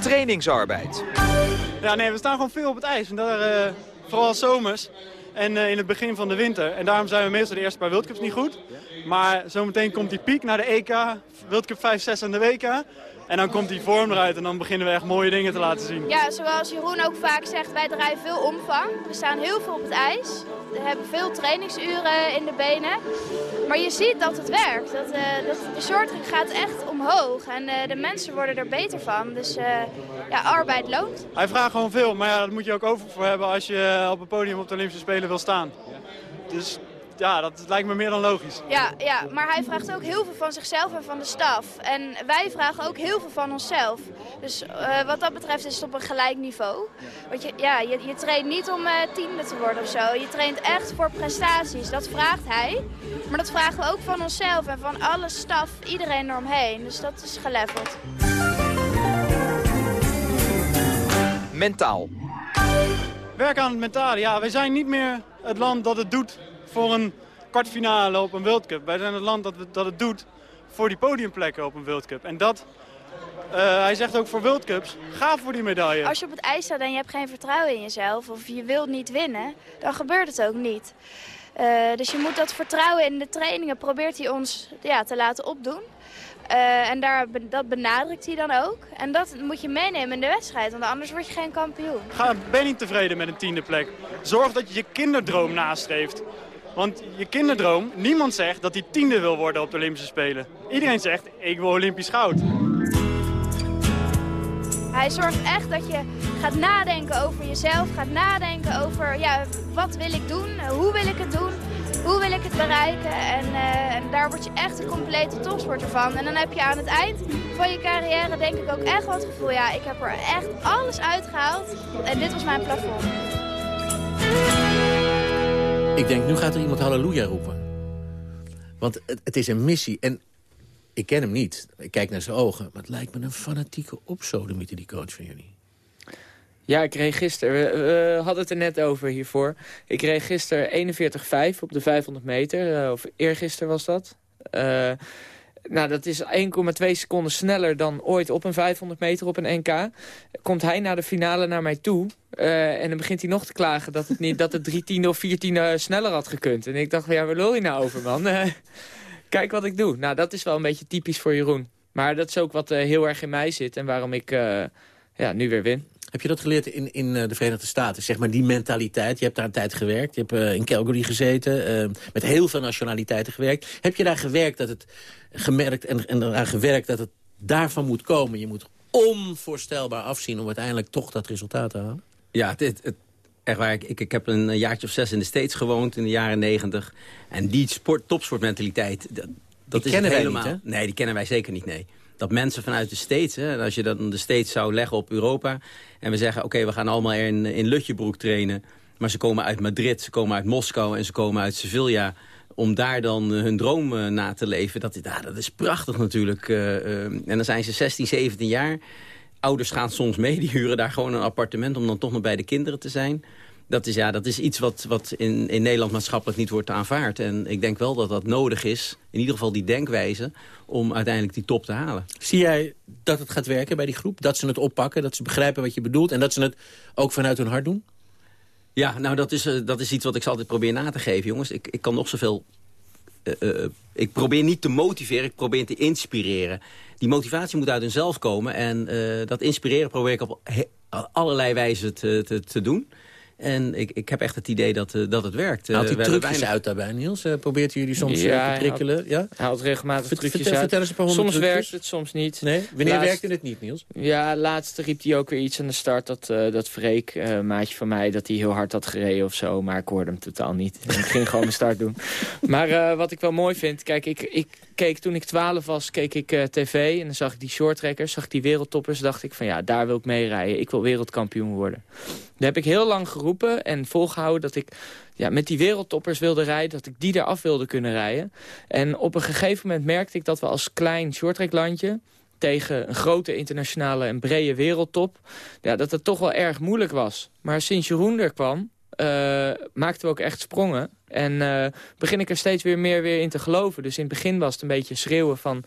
Trainingsarbeid. Ja, nee, we staan gewoon veel op het ijs. En daar, eh, vooral zomers en eh, in het begin van de winter. En daarom zijn we meestal de eerste paar World Cups niet goed. Maar zometeen komt die piek naar de EK, World Cup 5, 6 en de WK. En dan komt die vorm eruit en dan beginnen we echt mooie dingen te laten zien. Ja, zoals Jeroen ook vaak zegt, wij draaien veel omvang. We staan heel veel op het ijs. We hebben veel trainingsuren in de benen. Maar je ziet dat het werkt. Dat, eh, dat de shorttrack gaat echt omhoog. En eh, de mensen worden er beter van. Dus eh, ja, arbeid loont. Hij vraagt gewoon veel, maar ja, dat moet je ook over voor hebben als je op een podium op de Olympische Spelen wil staan. Dus ja, dat lijkt me meer dan logisch. Ja, ja, maar hij vraagt ook heel veel van zichzelf en van de staf. En wij vragen ook heel veel van onszelf. Dus eh, wat dat betreft is het op een gelijk niveau. Want je, ja, je, je traint niet om eh, tiende te worden of zo. Je traint echt voor prestaties. Dat vraagt hij. Maar dat vragen we ook van onszelf en van alle staf, iedereen eromheen. Dus dat is geleveld. Mentaal. Werk aan het mentale. Ja, wij zijn niet meer het land dat het doet voor een kwartfinale op een World Cup. Wij zijn het land dat, dat het doet voor die podiumplekken op een World Cup. En dat, eh, hij zegt ook voor World Cups, ga voor die medaille. Als je op het ijs staat en je hebt geen vertrouwen in jezelf of je wilt niet winnen, dan gebeurt het ook niet. Eh, dus je moet dat vertrouwen in de trainingen, probeert hij ons ja, te laten opdoen. Eh, en daar, dat benadrukt hij dan ook. En dat moet je meenemen in de wedstrijd, want anders word je geen kampioen. Ga, ben niet tevreden met een tiende plek. Zorg dat je je kinderdroom nastreeft. Want je kinderdroom, niemand zegt dat hij tiende wil worden op de Olympische Spelen. Iedereen zegt, ik wil Olympisch goud. Hij zorgt echt dat je gaat nadenken over jezelf, gaat nadenken over ja, wat wil ik doen, hoe wil ik het doen, hoe wil ik het bereiken. En, eh, en daar word je echt een complete topsporter van. En dan heb je aan het eind van je carrière denk ik ook echt het gevoel, ja, ik heb er echt alles uitgehaald en dit was mijn plafond. Ik denk, nu gaat er iemand halleluja roepen. Want het, het is een missie. En ik ken hem niet. Ik kijk naar zijn ogen. Maar het lijkt me een fanatieke opsodemieter, die coach van jullie. Ja, ik reed gisteren, we, hadden het er net over hiervoor. Ik reed gisteren 41,5 op de 500 meter, eh, of eergisteren was dat. Eh, nou, dat is 1,2 seconden sneller dan ooit op een 500 meter op een NK. Komt hij naar de finale naar mij toe eh, en dan begint hij nog te klagen dat het, niet, dat het drie tiende of vier sneller had gekund. En ik dacht, ja, waar lul je nou over, man? [laughs] Eh, kijk wat ik doe. Nou, dat is wel een beetje typisch voor Jeroen. Maar dat is ook wat eh, heel erg in mij zit en waarom ik ja, nu weer win. Heb je dat geleerd in, in eh, de Verenigde Staten? Zeg maar die mentaliteit. Je hebt daar een tijd gewerkt. Je hebt eh, in Calgary gezeten. eh, met heel veel nationaliteiten gewerkt. Heb je daar gewerkt dat het gemerkt en, en eraan gewerkt dat het daarvan moet komen? Je moet onvoorstelbaar afzien om uiteindelijk toch dat resultaat te halen? Ja, het, het, het- echt waar. Ik, ik, heb een jaartje of zes in de States gewoond in de jaren negentig. En die sport, topsportmentaliteit, dat, dat is kennen wij helemaal. niet, Nee, die kennen wij zeker niet, nee. Dat mensen vanuit de States, hè, en als je dan de States zou leggen op Europa... en we zeggen, oké, we gaan allemaal in, in Lutjebroek trainen... Maar ze komen uit Madrid, ze komen uit Moskou en ze komen uit Sevilla om daar dan eh, hun droom eh, na te leven. Dat, ja, dat is prachtig natuurlijk. eh, en dan zijn ze 16, 17 jaar. Ouders gaan soms mee, die huren daar gewoon een appartement... om dan toch nog bij de kinderen te zijn. Dat is, ja, dat is iets wat, wat in, in Nederland maatschappelijk niet wordt aanvaard. En ik denk wel dat dat nodig is, in ieder geval die denkwijze... om uiteindelijk die top te halen. Zie jij dat het gaat werken bij die groep? Dat ze het oppakken, dat ze begrijpen wat je bedoelt... en dat ze het ook vanuit hun hart doen? Ja, nou dat is, eh, dat is iets wat ik ze altijd probeer na te geven, jongens. Ik, ik kan nog zoveel... eh, ik probeer niet te motiveren, ik probeer te inspireren. Die motivatie moet uit hunzelf komen. En dat inspireren probeer ik op allerlei wijzen te, te, te doen. En ik, ik heb echt het idee dat, eh, dat het werkt. Haalt Eh, hebben trucjes weinig- uit daarbij, Niels? Eh, probeert jullie soms Ja, hij te prikkelen? Ja? Hij haalt regelmatig Vert- trucjes vertel- uit. vertel eens een paar honderd soms trucjes. werkt het, soms niet. Nee? Wanneer Laatst- werkte het niet, Niels? Ja, laatst riep hij ook weer iets aan de start. Dat, eh dat Freek, eh, maatje van mij, dat hij heel hard had gereden of zo. Maar ik hoorde hem totaal niet. [laughs] Ik ging gewoon mijn start doen. Maar eh, wat ik wel mooi vind... Kijk, ik, ik keek toen ik 12 was, keek ik eh, tv. En dan zag ik die shorttrekkers, zag ik die wereldtoppers. dacht ik van ja, daar wil ik mee rijden. Ik wil wereldkampioen worden. Daar heb ik heel lang geroepen en volgehouden dat ik ja, met die wereldtoppers wilde rijden. Dat ik die eraf wilde kunnen rijden. En op een gegeven moment merkte ik dat we als klein shorttracklandje tegen een grote internationale en brede wereldtop... Ja, dat het toch wel erg moeilijk was. Maar sinds Jeroen er kwam, eh, maakten we ook echt sprongen. En eh, begin ik er steeds weer meer weer in te geloven. Dus in het begin was het een beetje schreeuwen van...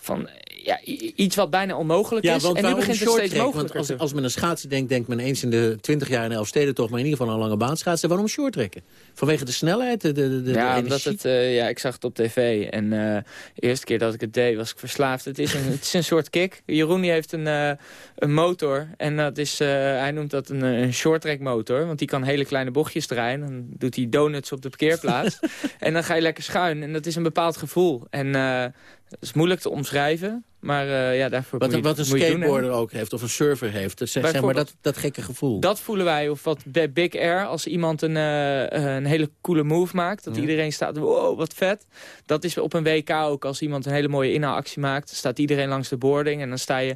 van ja, i- iets wat bijna onmogelijk Ja, is. en nu begint het steeds shorttrack? Want mogelijker als, als men een schaatsen denkt, denkt men eens in de 20 jaar in elf steden toch, maar in ieder geval een lange baan schaatsen. Waarom shorttrekken? Vanwege de snelheid, de, de, ja, omdat het, eh, ja, ik zag het op tv. En eh, de eerste keer dat ik het deed, was ik verslaafd. Het is een, het is een soort kick. Jeroen die heeft een, eh, een motor. En dat is, eh, hij noemt dat een, een short-track motor. Want die kan hele kleine bochtjes draaien. Dan doet hij donuts op de parkeerplaats. [laughs] en dan ga je lekker schuin. En dat is een bepaald gevoel. En eh, het is moeilijk te omschrijven. Maar eh, ja, daarvoor Wat, moet je, wat een moet skateboarder ook heeft, of een surfer heeft. Dat, zeg, zeg maar dat, dat gekke gevoel. Dat voelen wij. Of wat bij Big Air, als iemand een, eh, een hele coole move maakt. Dat Ja. iedereen staat, wow, wat vet. Dat is op een WK ook. Als iemand een hele mooie inhaalactie maakt, staat iedereen langs de boarding. En dan sta je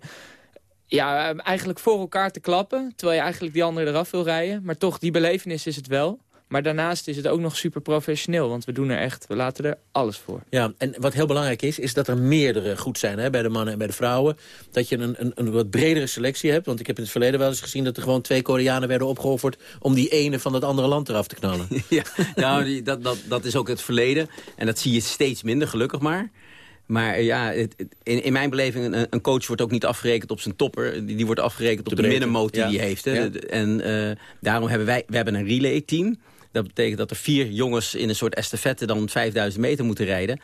ja, eigenlijk voor elkaar te klappen. Terwijl je eigenlijk die andere eraf wil rijden. Maar toch, die belevenis is het wel. Maar daarnaast is het ook nog super professioneel. Want we doen er echt, we laten er alles voor. Ja, en wat heel belangrijk is, is dat er meerdere goed zijn hè, bij de mannen en bij de vrouwen. Dat je een, een, een wat bredere selectie hebt. Want ik heb in het verleden wel eens gezien dat er gewoon twee Koreanen werden opgeofferd... om die ene van het andere land eraf te knallen. [laughs] Ja, nou, die, dat, dat, dat is ook het verleden. En dat zie je steeds minder, gelukkig maar. Maar ja, het, in, in mijn beleving, een, een coach wordt ook niet afgerekend op zijn topper. Die, die wordt afgerekend op de, middenmoot die ja. hij heeft. Hè. Ja. En eh, daarom hebben wij we hebben een relay-team. Dat betekent dat er vier jongens in een soort estafette dan 5000 meter moeten rijden.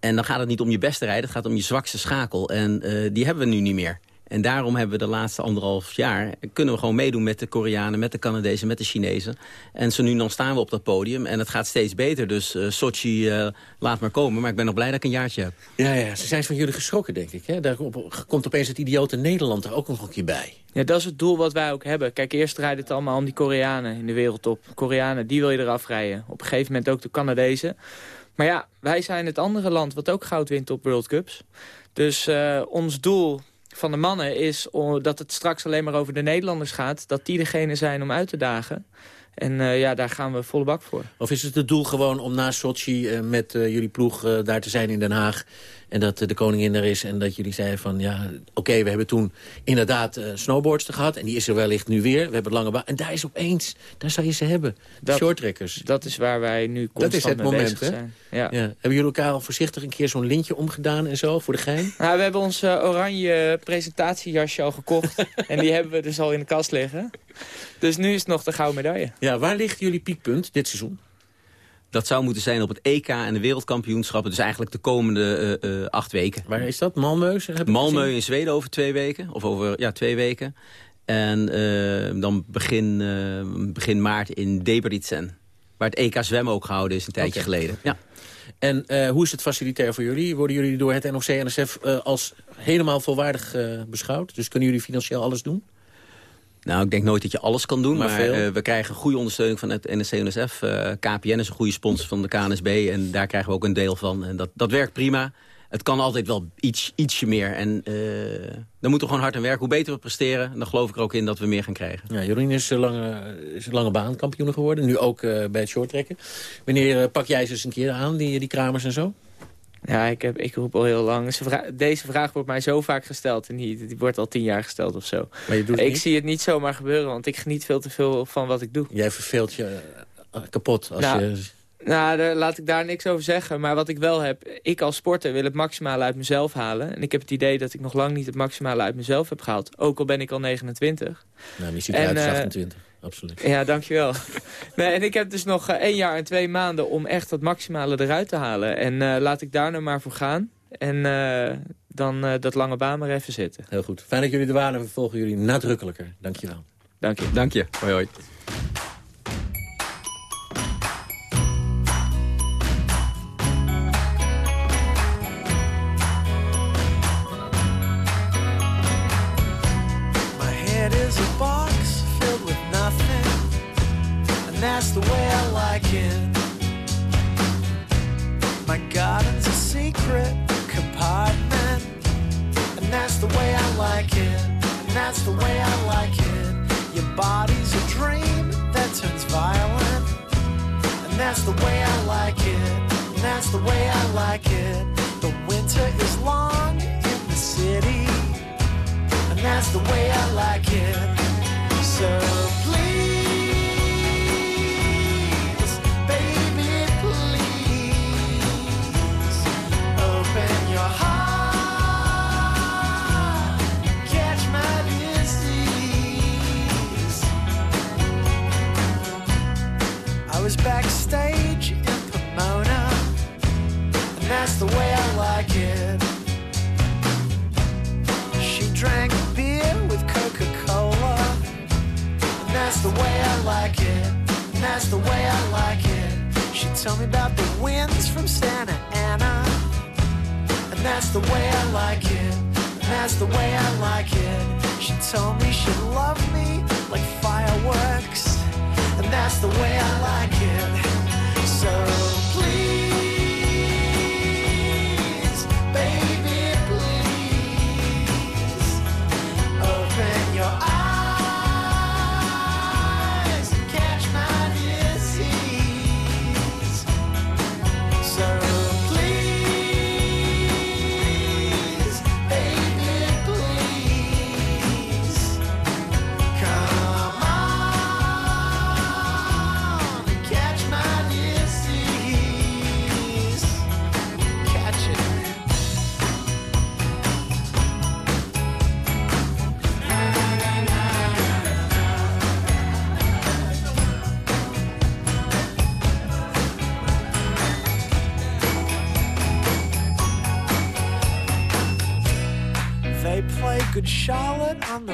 En dan gaat het niet om je beste rijden, het gaat om je zwakste schakel. En eh, die hebben we nu niet meer. En daarom hebben we de laatste anderhalf jaar... kunnen we gewoon meedoen met de Koreanen, met de Canadezen, met de Chinezen. En zo nu dan staan we op dat podium en het gaat steeds beter. Dus eh, Sochi, eh, laat maar komen. Maar ik ben nog blij dat ik een jaartje heb. Ja, ja, ze zijn van jullie geschrokken, denk ik. Hè? Daar op- komt opeens het idiote Nederland er ook nog een keer bij. Ja, dat is het doel wat wij ook hebben. Kijk, eerst rijdt het allemaal om die Koreanen in de wereldtop. Koreanen, die wil je eraf rijden. Op een gegeven moment ook de Canadezen. Maar ja, wij zijn het andere land wat ook goud wint op World Cups. Dus eh, ons doel van de mannen is o- dat het straks alleen maar over de Nederlanders gaat. Dat die degene zijn om uit te dagen. En eh, ja, daar gaan we volle bak voor. Of is het het doel gewoon om na Sochi eh, met eh, jullie ploeg daar te zijn in Den Haag... en dat eh, de koningin er is en dat jullie zeiden van... ja, oké, we hebben toen inderdaad eh snowboards gehad... en die is er wellicht nu weer. We hebben lange baan. En daar is opeens, daar zou je ze hebben. Dat- shorttrekkers. Dat is waar wij nu constant Dat is het moment, bezig hè? zijn. Ja. Ja. Hebben jullie elkaar al voorzichtig een keer zo'n lintje omgedaan en zo, voor de gein? Nou, we hebben ons eh, oranje presentatiejasje al gekocht. [laughs] en die hebben we dus al in de kast liggen. Dus nu is het nog de gouden medaille. Ja, waar ligt jullie piekpunt dit seizoen? Dat zou moeten zijn op het EK en de wereldkampioenschappen. Dus eigenlijk de komende eh, eh, acht weken. Waar is dat? Malmö? Malmö in Zweden over twee weken. Of over ja, twee weken. En eh, dan begin, begin maart in Debrecen. Waar het EK zwemmen ook gehouden is een tijdje geleden. Ja. En hoe is het facilitair voor jullie? Worden jullie door het NOC-NSF als helemaal volwaardig beschouwd? Dus kunnen jullie financieel alles doen? Nou, ik denk nooit dat je alles kan doen. Maar Maar, veel. eh, we krijgen goede ondersteuning van het NSC-NSF. Eh, KPN is een goede sponsor van de KNSB. En daar krijgen we ook een deel van. En dat, dat werkt prima. het kan altijd wel iets, ietsje meer. En eh dan moeten we gewoon hard aan werken. Hoe beter we presteren, dan geloof ik er ook in dat we meer gaan krijgen. Ja, Jorien is, eh, lange, is lange baan kampioen geworden. Nu ook eh, bij het shorttrekken. Wanneer eh, pak jij ze eens een keer aan, die, die kramers en zo? Ja, ik, heb, ik roep al heel lang. Deze vraag wordt mij zo vaak gesteld. En die, die wordt al tien jaar gesteld of zo. Maar je doet ik niet? zie het niet zomaar gebeuren, want ik geniet veel te veel van wat ik doe. Jij verveelt je eh, kapot als Nou, je... Nou, daar laat ik daar niks over zeggen. Maar wat ik wel heb, ik als sporter wil het maximale uit mezelf halen. En ik heb het idee dat ik nog lang niet het maximale uit mezelf heb gehaald. Ook al ben ik al 29. Nou, die ziet En, eruit als eh, 28. Absoluut. Ja, dankjewel. nee, en ik heb dus nog eh, één jaar en twee maanden om echt het maximale eruit te halen. En eh, laat ik daar nou maar voor gaan. En eh, dan dat lange baan maar even zitten. Heel goed. Fijn dat jullie er waren. We volgen jullie nadrukkelijker. Dank je wel. Dank je. Dank je. Hoi hoi. That's the way I like it. Your body's a dream that turns violent, and that's the way I like it, and that's the way I like it. The winter is long in the city and that's the way I like it. So that's the way I like it. She drank beer with Coca Cola. That's the way I like it. That's the way I like it. She told me about the winds from Santa Ana. And that's the way I like it. And that's the way I like it. She told me she'd love me like fireworks. And that's the way I like it. So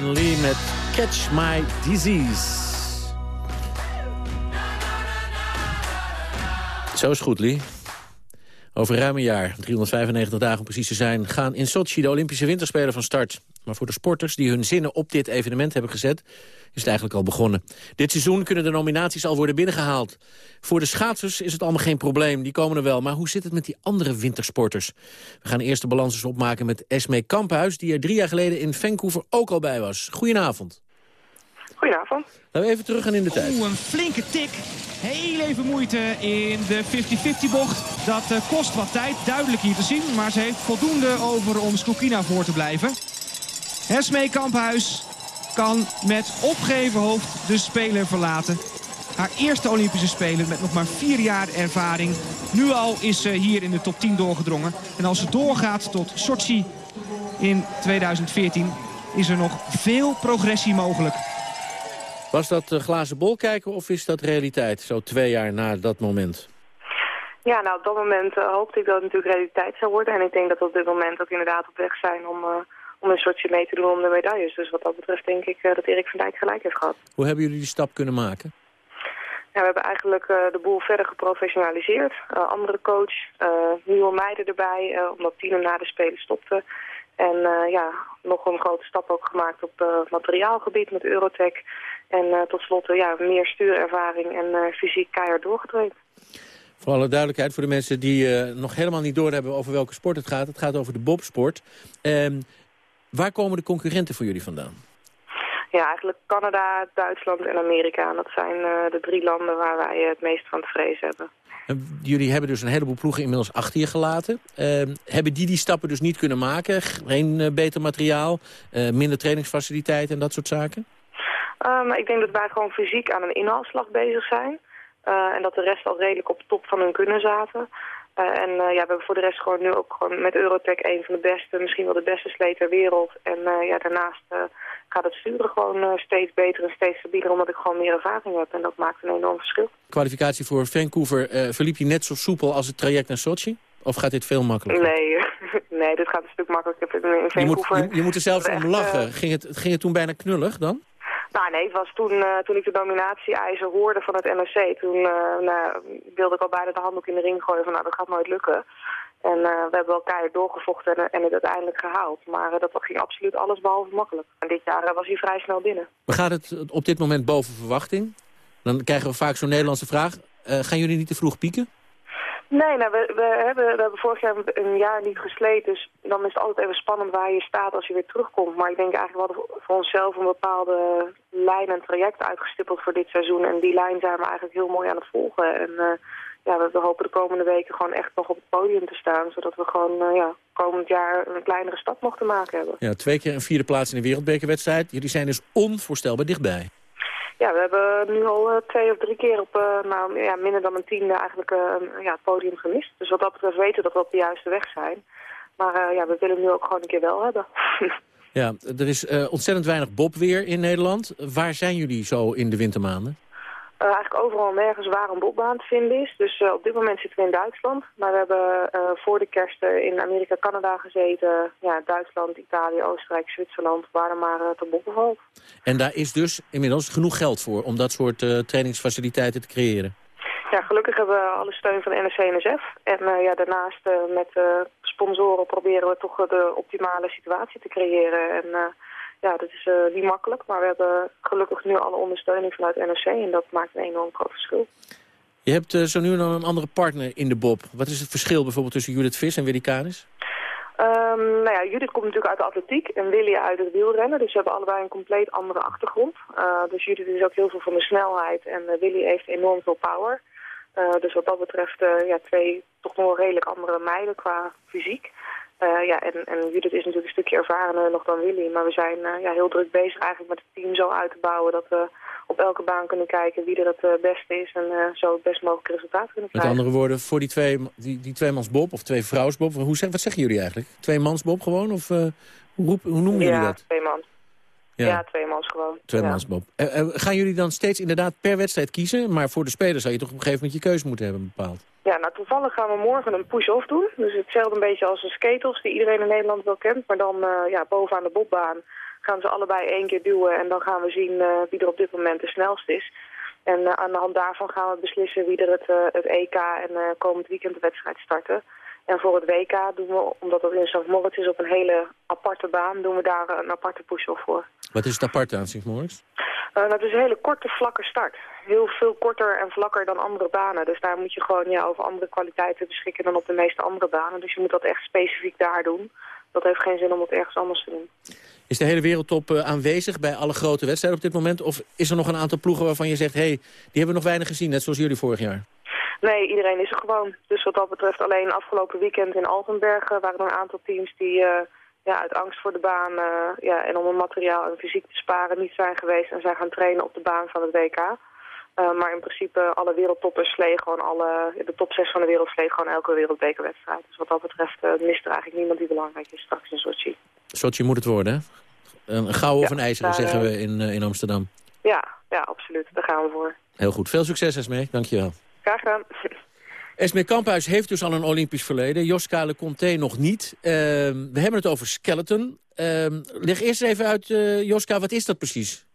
Ben Lee met Catch My Disease. Zo is goed, Lee. Over ruim een jaar, 395 dagen om precies te zijn... gaan in Sochi de Olympische Winterspelen van start. Maar voor de sporters die hun zinnen op dit evenement hebben gezet... is het eigenlijk al begonnen. Dit seizoen kunnen de nominaties al worden binnengehaald. Voor de schaatsers is het allemaal geen probleem, die komen er wel. Maar hoe zit het met die andere wintersporters? We gaan eerst de balans eens opmaken met Esme Kamphuis... die er drie jaar geleden in Vancouver ook al bij was. Goedenavond. Goedenavond. Laten we even terug gaan in de tijd. Oeh, een flinke tik. Heel even moeite in de 50-50 bocht. Dat eh, kost wat tijd, duidelijk hier te zien. Maar ze heeft voldoende over om Skokina voor te blijven. Hesmee Kamphuis kan met opgeheven hoofd de Spelen verlaten. Haar eerste Olympische Spelen met nog maar vier jaar ervaring. Nu al is ze hier in de top 10 doorgedrongen. En als ze doorgaat tot Sochi in 2014 is er nog veel progressie mogelijk. Was dat uh, glazen bol kijken of is dat realiteit, zo twee jaar na dat moment? Ja, nou op dat moment uh, hoopte ik dat het natuurlijk realiteit zou worden. En ik denk dat we op dit moment ook inderdaad op weg zijn om, uh, om een soortje mee te doen om de medailles. Dus wat dat betreft denk ik dat Erik van Dijk gelijk heeft gehad. Hoe hebben jullie die stap kunnen maken? Ja, we hebben eigenlijk de boel verder geprofessionaliseerd. andere coach, nieuwe meiden erbij, omdat Tino na de Spelen stopte. En ja, nog een grote stap ook gemaakt op materiaalgebied met Eurotech. En uh, tot slot ja, meer stuurervaring en uh, fysiek keihard doorgetraind. Voor alle duidelijkheid, voor de mensen die uh, nog helemaal niet doorhebben over welke sport het gaat. Het gaat over de bobsport. Ehm, waar komen de concurrenten voor jullie vandaan? Ja, eigenlijk Canada, Duitsland en Amerika. En dat zijn de drie landen waar wij het meest van te vrezen hebben. En jullie hebben dus een heleboel ploegen inmiddels achter je gelaten. Ehm, hebben die die stappen dus niet kunnen maken? Geen beter materiaal, minder trainingsfaciliteiten en dat soort zaken? Um, ik denk dat wij gewoon fysiek aan een inhaalslag bezig zijn. En dat de rest al redelijk op top van hun kunnen zaten. Uh, en uh, ja, we hebben voor de rest gewoon nu ook gewoon met Eurotech een van de beste, misschien wel de beste slee ter wereld. En ja, daarnaast gaat het sturen gewoon steeds beter en steeds stabieler, omdat ik gewoon meer ervaring heb. En dat maakt een enorm verschil. Kwalificatie voor Vancouver, verliep je net zo soepel als het traject naar Sochi? Of gaat dit veel makkelijker? Nee, [laughs] nee dit gaat een stuk makkelijker in Vancouver. Je moet, je, je moet er zelfs om lachen. Ging, het, ging het toen bijna knullig dan? Nou nee, het was toen, uh, toen ik de nominatie-eisen hoorde van het NRC. Toen uh, nou, wilde ik al bijna de handdoek in de ring gooien van nou dat gaat nooit lukken. En uh, we hebben elkaar doorgevochten en, en het uiteindelijk gehaald. Maar dat ging absoluut alles behalve makkelijk. En dit jaar was hij vrij snel binnen. Maar gaat het op dit moment boven verwachting? Dan krijgen we vaak zo'n Nederlandse vraag. gaan jullie niet te vroeg pieken? Nee, nou, we, we, hebben, we vorig jaar een jaar niet gesleten. Dus dan is het altijd even spannend waar je staat als je weer terugkomt. Maar ik denk eigenlijk wel voor onszelf een bepaalde lijn en traject uitgestippeld voor dit seizoen. En die lijn zijn we eigenlijk heel mooi aan het volgen. En uh, ja, we, we, hopen de komende weken gewoon echt nog op het podium te staan. Zodat we gewoon uh, ja, komend jaar een kleinere stap te maken hebben. Ja, twee keer een vierde plaats in de wereldbekerwedstrijd. Jullie zijn dus onvoorstelbaar dichtbij. Ja, we hebben nu al uh, twee of drie keer op uh, nou, ja, minder dan een tiende eigenlijk uh, ja, het podium gemist. Dus wat dat betreft weten we dat we op de juiste weg zijn. Maar ja, we willen nu ook gewoon een keer wel hebben. [laughs] ja, er is ontzettend weinig bobweer in Nederland. Waar zijn jullie zo in de wintermaanden? Uh, eigenlijk overal nergens waar een bobbaan te vinden is. Dus uh, op dit moment zitten we in Duitsland. Maar we hebben uh, voor de kerst in Amerika, Canada gezeten. Ja, Duitsland, Italië, Oostenrijk, Zwitserland, waar er maar te bobben valt. En daar is dus inmiddels genoeg geld voor om dat soort trainingsfaciliteiten te creëren? Ja, gelukkig hebben we alle steun van de NRC-NSF. En ja, daarnaast met sponsoren proberen we toch de optimale situatie te creëren. En ja, dat is uh, niet makkelijk. Maar we hebben gelukkig nu alle ondersteuning vanuit NRC. En dat maakt een enorm groot verschil. Je hebt uh, zo nu dan een andere partner in de Bob. Wat is het verschil bijvoorbeeld tussen Judith Vis en Willy Canis? Um, nou ja, Judith komt natuurlijk uit de atletiek en Willy uit het wielrennen. Dus ze hebben allebei een compleet andere achtergrond. Uh, dus Judith is ook heel veel van de snelheid en Willy heeft enorm veel power. dus wat dat betreft ja, twee toch nog wel redelijk andere meiden qua fysiek. Uh, ja, en, en Judith is natuurlijk een stukje ervarener nog dan Willy. Maar we zijn uh, ja, heel druk bezig eigenlijk met het team zo uit te bouwen... dat we op elke baan kunnen kijken wie er het uh, beste is... en zo het best mogelijke resultaat kunnen krijgen. Met andere woorden, voor die, twee, die, die tweemansbob of twee vrouwsbob... Hoe, wat zeggen jullie eigenlijk? Tweemansbob gewoon? Of hoe, hoe noemen jullie ja, dat? Tweemans. Ja, ja tweemans gewoon. Tweemansbob. Ja. gaan jullie dan steeds inderdaad per wedstrijd kiezen? Maar voor de spelers zou je toch op een gegeven moment je keuze moeten hebben bepaald? Ja, nou toevallig gaan we morgen een push-off doen. Dus hetzelfde een beetje als de skatels die iedereen in Nederland wel kent. Maar dan uh, ja, bovenaan de bobbaan gaan ze allebei één keer duwen. En dan gaan we zien uh, wie er op dit moment de snelst is. En uh, aan de hand daarvan gaan we beslissen wie er het, het EK en komend weekend de wedstrijd starten. En voor het WK doen we, omdat het in St. Moritz is op een hele aparte baan, doen we daar een aparte push-off voor. Wat is het apart aan, Sint Moritz? Uh, dat is een hele korte, vlakke start. Heel veel korter en vlakker dan andere banen. Dus daar moet je gewoon ja, over andere kwaliteiten beschikken dan op de meeste andere banen. Dus je moet dat echt specifiek daar doen. Dat heeft geen zin om het ergens anders te doen. Is de hele wereldtop uh, aanwezig bij alle grote wedstrijden op dit moment? Of is er nog een aantal ploegen waarvan je zegt... hé, hey, die hebben we nog weinig gezien, net zoals jullie vorig jaar? Nee, iedereen is er gewoon. Dus wat dat betreft alleen afgelopen weekend in Altenberg... waren er een aantal teams die... Uh, ja, uit angst voor de baan uh, ja, en om hun materiaal en fysiek te sparen niet zijn geweest en zijn gaan trainen op de baan van het WK. Uh, maar in principe alle wereldtoppers sleen gewoon alle, de top 6 van de wereld gewoon elke wereldbekerwedstrijd. Dus wat dat betreft uh, mist er eigenlijk niemand die belangrijk is straks in Sochi. Sochi moet het worden, hè? Een gouden of een ijzeren, daar, zeggen we in, in Amsterdam. Ja, ja, absoluut. Daar gaan we voor. Heel goed. Veel succes, Esmee. Dankjewel. Graag gedaan. Esmee Kamphuis heeft dus al een Olympisch verleden. Joska Leconte nog niet. Uh, we hebben het over skeleton. Uh, leg eerst even uit, uh, Joska, wat is dat precies?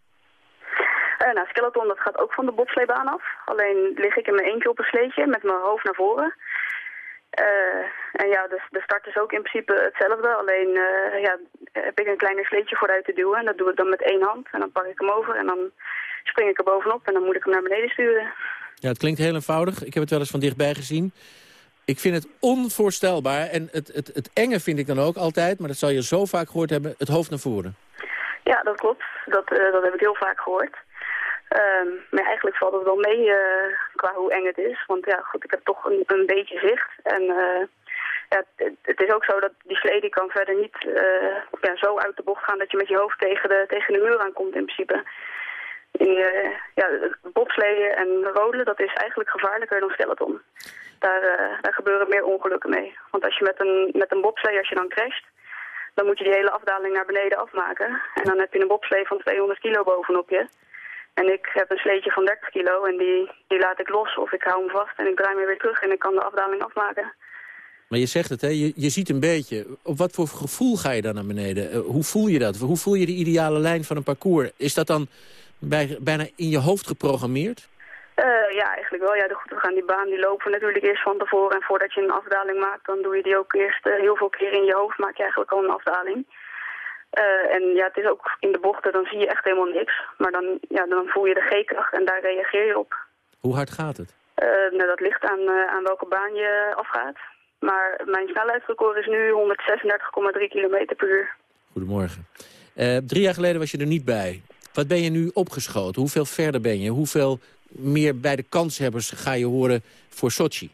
Uh, nou, skeleton dat gaat ook van de bobsleebaan af. Alleen lig ik in mijn eentje op een sleetje met mijn hoofd naar voren. Uh, en ja, de, de start is ook in principe hetzelfde. Alleen ja, heb ik een kleiner sleetje vooruit te duwen. En dat doe ik dan met één hand. En dan pak ik hem over en dan spring ik er bovenop. En dan moet ik hem naar beneden sturen. Ja, het klinkt heel eenvoudig. Ik heb het wel eens van dichtbij gezien. Ik vind het onvoorstelbaar. En het, het, het enge vind ik dan ook altijd, maar dat zal je zo vaak gehoord hebben, het hoofd naar voren. Ja, dat klopt. Dat, uh, dat heb ik heel vaak gehoord. Um, maar eigenlijk valt het wel mee uh, qua hoe eng het is. Want ja, goed, ik heb toch een, een beetje zicht. En uh, ja, het, het, is ook zo dat die slee die kan verder niet ja, zo uit de bocht gaan dat je met je hoofd tegen de, tegen de muur aankomt in principe. In, ja, bobsleeën en rollen, dat is eigenlijk gevaarlijker dan skeleton. Daar, daar gebeuren meer ongelukken mee. Want als je met een, met een bobslee, als je dan crasht, dan moet je die hele afdaling naar beneden afmaken. En dan heb je een bobslee van 200 kilo bovenop je. En ik heb een sleetje van 30 kilo en die, die laat ik los of ik hou hem vast en ik draai me weer terug en ik kan de afdaling afmaken. Maar je zegt het, hè? Je, je ziet een beetje. Op wat voor gevoel ga je dan naar beneden? Uh, hoe voel je dat? Hoe voel je de ideale lijn van een parcours? Is dat dan bij, bijna in je hoofd geprogrammeerd? Uh, ja, eigenlijk wel. Ja, de, goed, we gaan die baan die lopen natuurlijk eerst van tevoren. En voordat je een afdaling maakt, dan doe je die ook eerst uh, heel veel keer in je hoofd. Maak je eigenlijk al een afdaling. Uh, en ja, het is ook in de bochten, dan zie je echt helemaal niks. Maar dan, ja, dan voel je de G-kracht en daar reageer je op. Hoe hard gaat het? Nou, dat ligt aan, aan welke baan je afgaat. Maar mijn snelheidsrecord is nu 136,3 km per uur. Goedemorgen. drie jaar geleden was je er niet bij. Wat ben je nu opgeschoten? Hoeveel verder ben je? Hoeveel meer bij de kanshebbers ga je horen voor Sochi?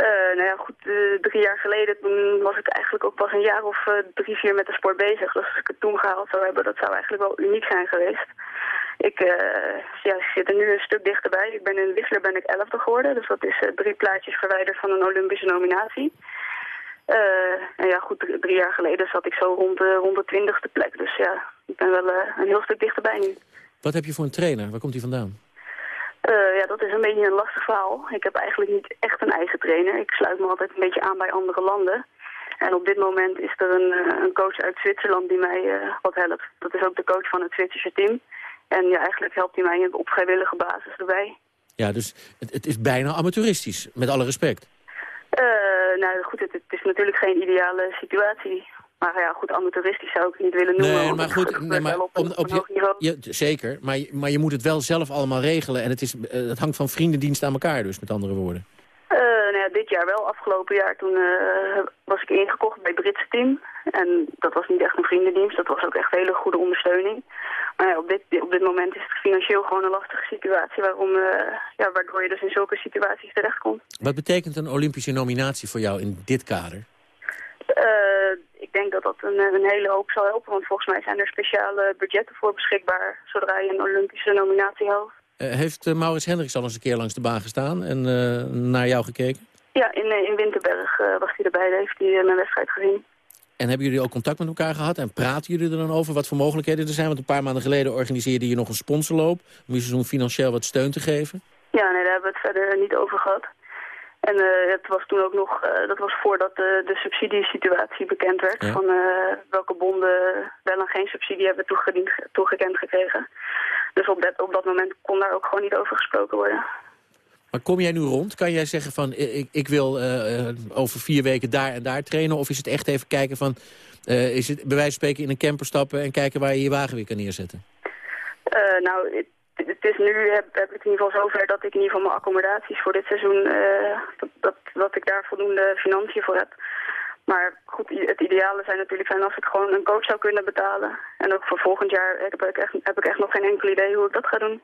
Uh, nou ja, goed, uh, drie jaar geleden toen was ik eigenlijk ook pas een jaar of uh, drie, vier met de sport bezig. Dus als ik het toen gehaald zou hebben, dat zou eigenlijk wel uniek zijn geweest. Ik ja, zit er nu een stuk dichterbij. Ik ben in Whistler ben ik elfde geworden, dus dat is drie plaatjes verwijderd van een Olympische nominatie. en ja, goed, drie, drie, jaar geleden zat ik zo rond de, rond de twintigste plek. Dus ja, ik ben wel een heel stuk dichterbij nu. Wat heb je voor een trainer? Waar komt hij vandaan? Uh, ja, dat is een beetje een lastig verhaal. Ik heb eigenlijk niet echt een eigen trainer. Ik sluit me altijd een beetje aan bij andere landen. En op dit moment is er een, uh, een coach uit Zwitserland die mij uh, wat helpt. Dat is ook de coach van het Zwitserse team. En ja, eigenlijk helpt hij mij op vrijwillige basis erbij. Ja, dus het, het is bijna amateuristisch, met alle respect. nou goed, het, het is natuurlijk geen ideale situatie. Maar ja, goed, amateuristisch zou ik het niet willen noemen. Nee, maar goed, nee, maar op, op, op je, je, zeker. Maar, maar je moet het wel zelf allemaal regelen. En het, is, uh, het hangt van vriendendienst aan elkaar dus, met andere woorden. Uh, nou ja, dit jaar wel. Afgelopen jaar toen uh, was ik ingekocht bij het Britse team. En dat was niet echt een vriendendienst. Dat was ook echt hele goede ondersteuning. Maar ja, op, dit, op dit moment is het financieel gewoon een lastige situatie. Waarom, ja, waardoor je dus in zulke situaties terechtkomt. Wat betekent een Olympische nominatie voor jou in dit kader? Ik denk dat dat een, een, hele hoop zal helpen. Want volgens mij zijn er speciale budgetten voor beschikbaar... zodra je een Olympische nominatie houdt. Uh, heeft uh, Maurits Hendricks al eens een keer langs de baan gestaan en naar jou gekeken? Ja, in, in Winterberg was hij erbij. Daar heeft hij mijn wedstrijd gezien. En hebben jullie ook contact met elkaar gehad? En praten jullie er dan over wat voor mogelijkheden er zijn? Want een paar maanden geleden organiseerde je nog een sponsorloop... om je seizoen financieel wat steun te geven. Ja, nee, daar hebben we het verder niet over gehad. En uh, het was toen ook nog, uh, dat was voordat de, de subsidiesituatie bekend werd. Ja. Van uh, welke bonden wel en geen subsidie hebben toegediend, toegekend gekregen. Dus op dat, op dat moment kon daar ook gewoon niet over gesproken worden. Maar kom jij nu rond? Kan jij zeggen van, eh, ik, ik wil eh, eh, over vier weken daar en daar trainen? Of is het echt even kijken van, eh, is het bij wijze van spreken in een camper stappen... en kijken waar je je wagen weer kan neerzetten? Eh, nou, het, is nu heb, heb ik in ieder geval zover dat ik in ieder geval mijn accommodaties voor dit seizoen, eh, dat, dat, dat ik daar voldoende financiën voor heb. Maar goed, het ideale zou natuurlijk zijn als ik gewoon een coach zou kunnen betalen. En ook voor volgend jaar heb ik echt, heb ik echt nog geen enkel idee hoe ik dat ga doen.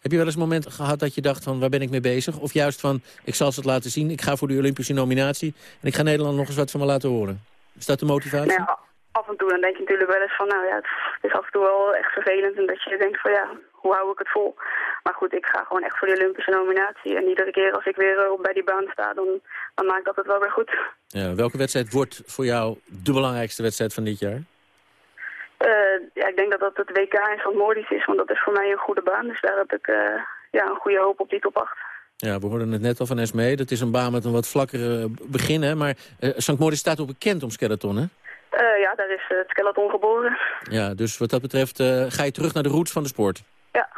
Heb je wel eens momenten gehad dat je dacht van, waar ben ik mee bezig? Of juist van, ik zal ze het laten zien, ik ga voor de Olympische nominatie... en ik ga Nederland nog eens wat van me laten horen. Is dat de motivatie? Nou ja, af en toe dan denk je natuurlijk wel eens van, nou ja, het is af en toe wel echt vervelend. En dat je denkt van, ja, hoe hou ik het vol? Maar goed, ik ga gewoon echt voor de Olympische nominatie. En iedere keer als ik weer eh, bij die baan sta, dan, dan maakt dat het wel weer goed. Ja, welke wedstrijd wordt voor jou de belangrijkste wedstrijd van dit jaar? Eh, ja, ik denk dat dat het WK in St. Moritz is, want dat is voor mij een goede baan. Dus daar heb ik eh, ja, een goede hoop op die top 8. Ja, we hoorden het net al van Esmee. Dat is een baan met een wat vlakkere begin, hè? Maar St. Moritz staat ook bekend om skeleton, Eh, ja, daar is eh, het skeleton geboren. Ja, dus wat dat betreft eh, ga je terug naar de roots van de sport. Ja.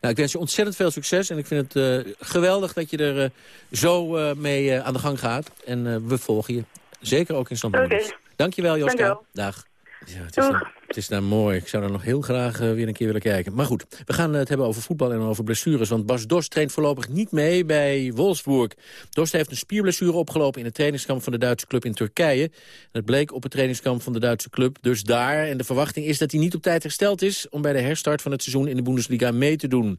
Nou, ik wens je ontzettend veel succes. En ik vind het geweldig dat je er zo mee aan de gang gaat. En we volgen je. Zeker ook in St. Oké. Dankjewel, Joost. Dankjewel. Dag. Ja, het is, nou, het is nou mooi. Ik zou er nog heel graag eh, weer een keer willen kijken. Maar goed, we gaan het hebben over voetbal en over blessures. Want Bas Dost traint voorlopig niet mee bij Wolfsburg. Dost heeft een spierblessure opgelopen in het trainingskamp van de Duitse club in Turkije. En het bleek op het trainingskamp van de Duitse club dus daar. En de verwachting is dat hij niet op tijd hersteld is... om bij de herstart van het seizoen in de Bundesliga mee te doen.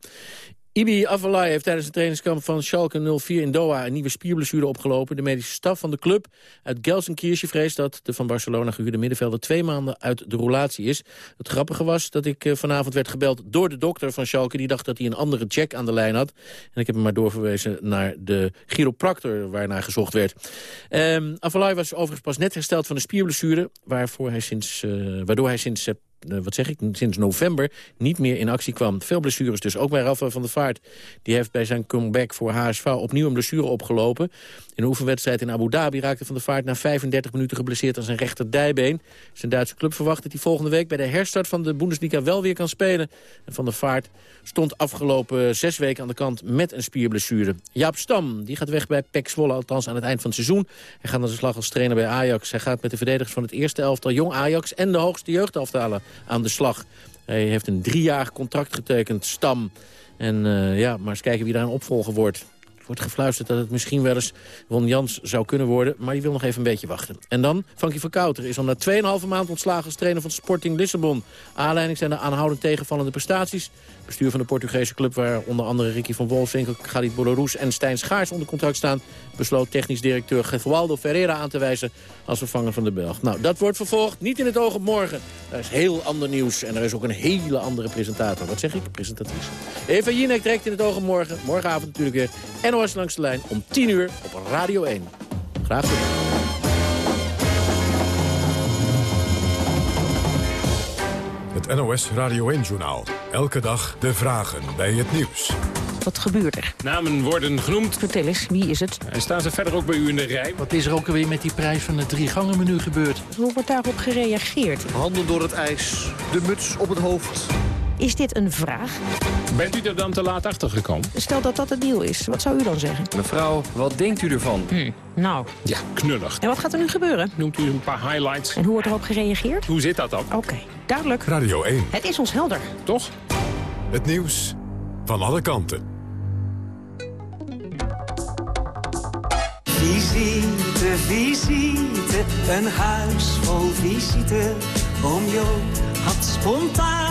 Ibi Avalai heeft tijdens het trainingskamp van Schalke 04 in Doha een nieuwe spierblessure opgelopen. De medische staf van de club uit Gelsenkirchen vreest dat de van Barcelona gehuurde middenvelder twee maanden uit de roulatie is. Het grappige was dat ik eh, vanavond werd gebeld door de dokter van Schalke. Die dacht dat hij een andere check aan de lijn had. En ik heb hem maar doorverwezen naar de chiropractor waarnaar gezocht werd. Um, Avalai was overigens pas net hersteld van de spierblessure, waarvoor hij sinds, uh, waardoor hij sinds uh, wat zeg ik, sinds november niet meer in actie kwam. Veel blessures dus, ook bij Rafael van der Vaart. Die heeft bij zijn comeback voor HSV opnieuw een blessure opgelopen. In een oefenwedstrijd in Abu Dhabi raakte van der Vaart... na 35 minuten geblesseerd aan zijn rechterdijbeen. Zijn Duitse club verwacht dat hij volgende week... bij de herstart van de Bundesliga wel weer kan spelen. En van der Vaart stond afgelopen zes weken aan de kant met een spierblessure. Jaap Stam, die gaat weg bij PEC Zwolle, althans aan het eind van het seizoen. Hij gaat naar de slag als trainer bij Ajax. Hij gaat met de verdedigers van het eerste elftal Jong Ajax... en de hoogste jeugdelftalen aan de slag. Hij heeft een driejarig contract getekend, Stam. En uh, ja, maar eens kijken wie daar een opvolger wordt. Er wordt gefluisterd dat het misschien wel eens Ron Jans zou kunnen worden. Maar die wil nog even een beetje wachten. En dan, Frankie Verkouter is al na 2,5 maand ontslagen als trainer van Sporting Lissabon. Aanleiding zijn de aanhoudend tegenvallende prestaties. Bestuur van de Portugese club, waar onder andere Ricky van Wolfswinkel, Galit Boleroes en Stijn Schaars onder contract staan, besloot technisch directeur Gesualdo Ferreira aan te wijzen als vervanger van de Belg. Nou, dat wordt vervolgd, niet in het oog op morgen. Daar is heel ander nieuws en er is ook een hele andere presentator. Wat zeg ik? Presentatrice. Eva Jinek trekt in het oog op morgen. Morgenavond natuurlijk weer NOS langs de lijn om 10 uur op Radio 1. Graag gedaan. Het NOS Radio 1-journaal. Elke dag de vragen bij het nieuws. Wat gebeurt er? Namen worden genoemd. Vertel eens, wie is het? En staan ze verder ook bij u in de rij? Wat is er ook alweer met die prijs van het drie gangen menu gebeurd? Hoe wordt daarop gereageerd? Handen door het ijs, de muts op het hoofd. Is dit een vraag? Bent u er dan te laat achter gekomen? Stel dat dat het deal is, wat zou u dan zeggen? Mevrouw, wat denkt u ervan? Hm, nou. Ja, knullig. En wat gaat er nu gebeuren? Noemt u een paar highlights? En hoe wordt erop gereageerd? Hoe zit dat dan? Oké, okay, duidelijk. Radio 1. Het is ons helder. Toch? Het nieuws van alle kanten. Visite, visite, een huis vol visite. Oom Joop had spontaan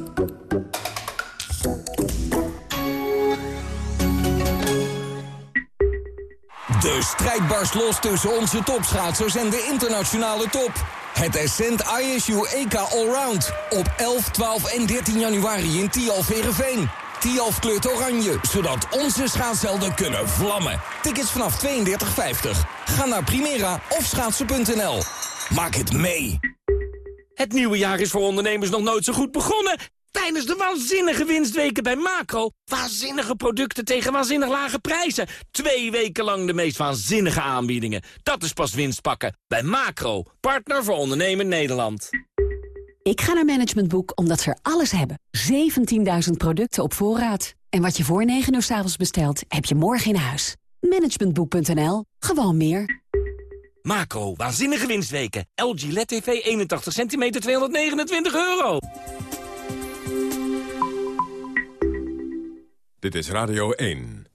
De strijd barst los tussen onze topschaatsers en de internationale top. Het Ascent ISU EK Allround. Op 11, 12 en 13 januari in Tialf Verenveen. Tialf kleurt oranje, zodat onze schaatshelden kunnen vlammen. Tickets vanaf 32,50. Ga naar Primera of schaatsen.nl. Maak het mee. Het nieuwe jaar is voor ondernemers nog nooit zo goed begonnen. Tijdens de waanzinnige winstweken bij Macro. Waanzinnige producten tegen waanzinnig lage prijzen. Twee weken lang de meest waanzinnige aanbiedingen. Dat is pas winst pakken. Bij Macro, partner voor ondernemen Nederland. Ik ga naar Management Boek omdat ze er alles hebben. 17.000 producten op voorraad. En wat je voor 9 uur s avonds bestelt, heb je morgen in huis. Managementboek.nl. Gewoon meer. Macro, waanzinnige winstweken. LG LED TV 81 cm 229 euro. Dit is Radio 1.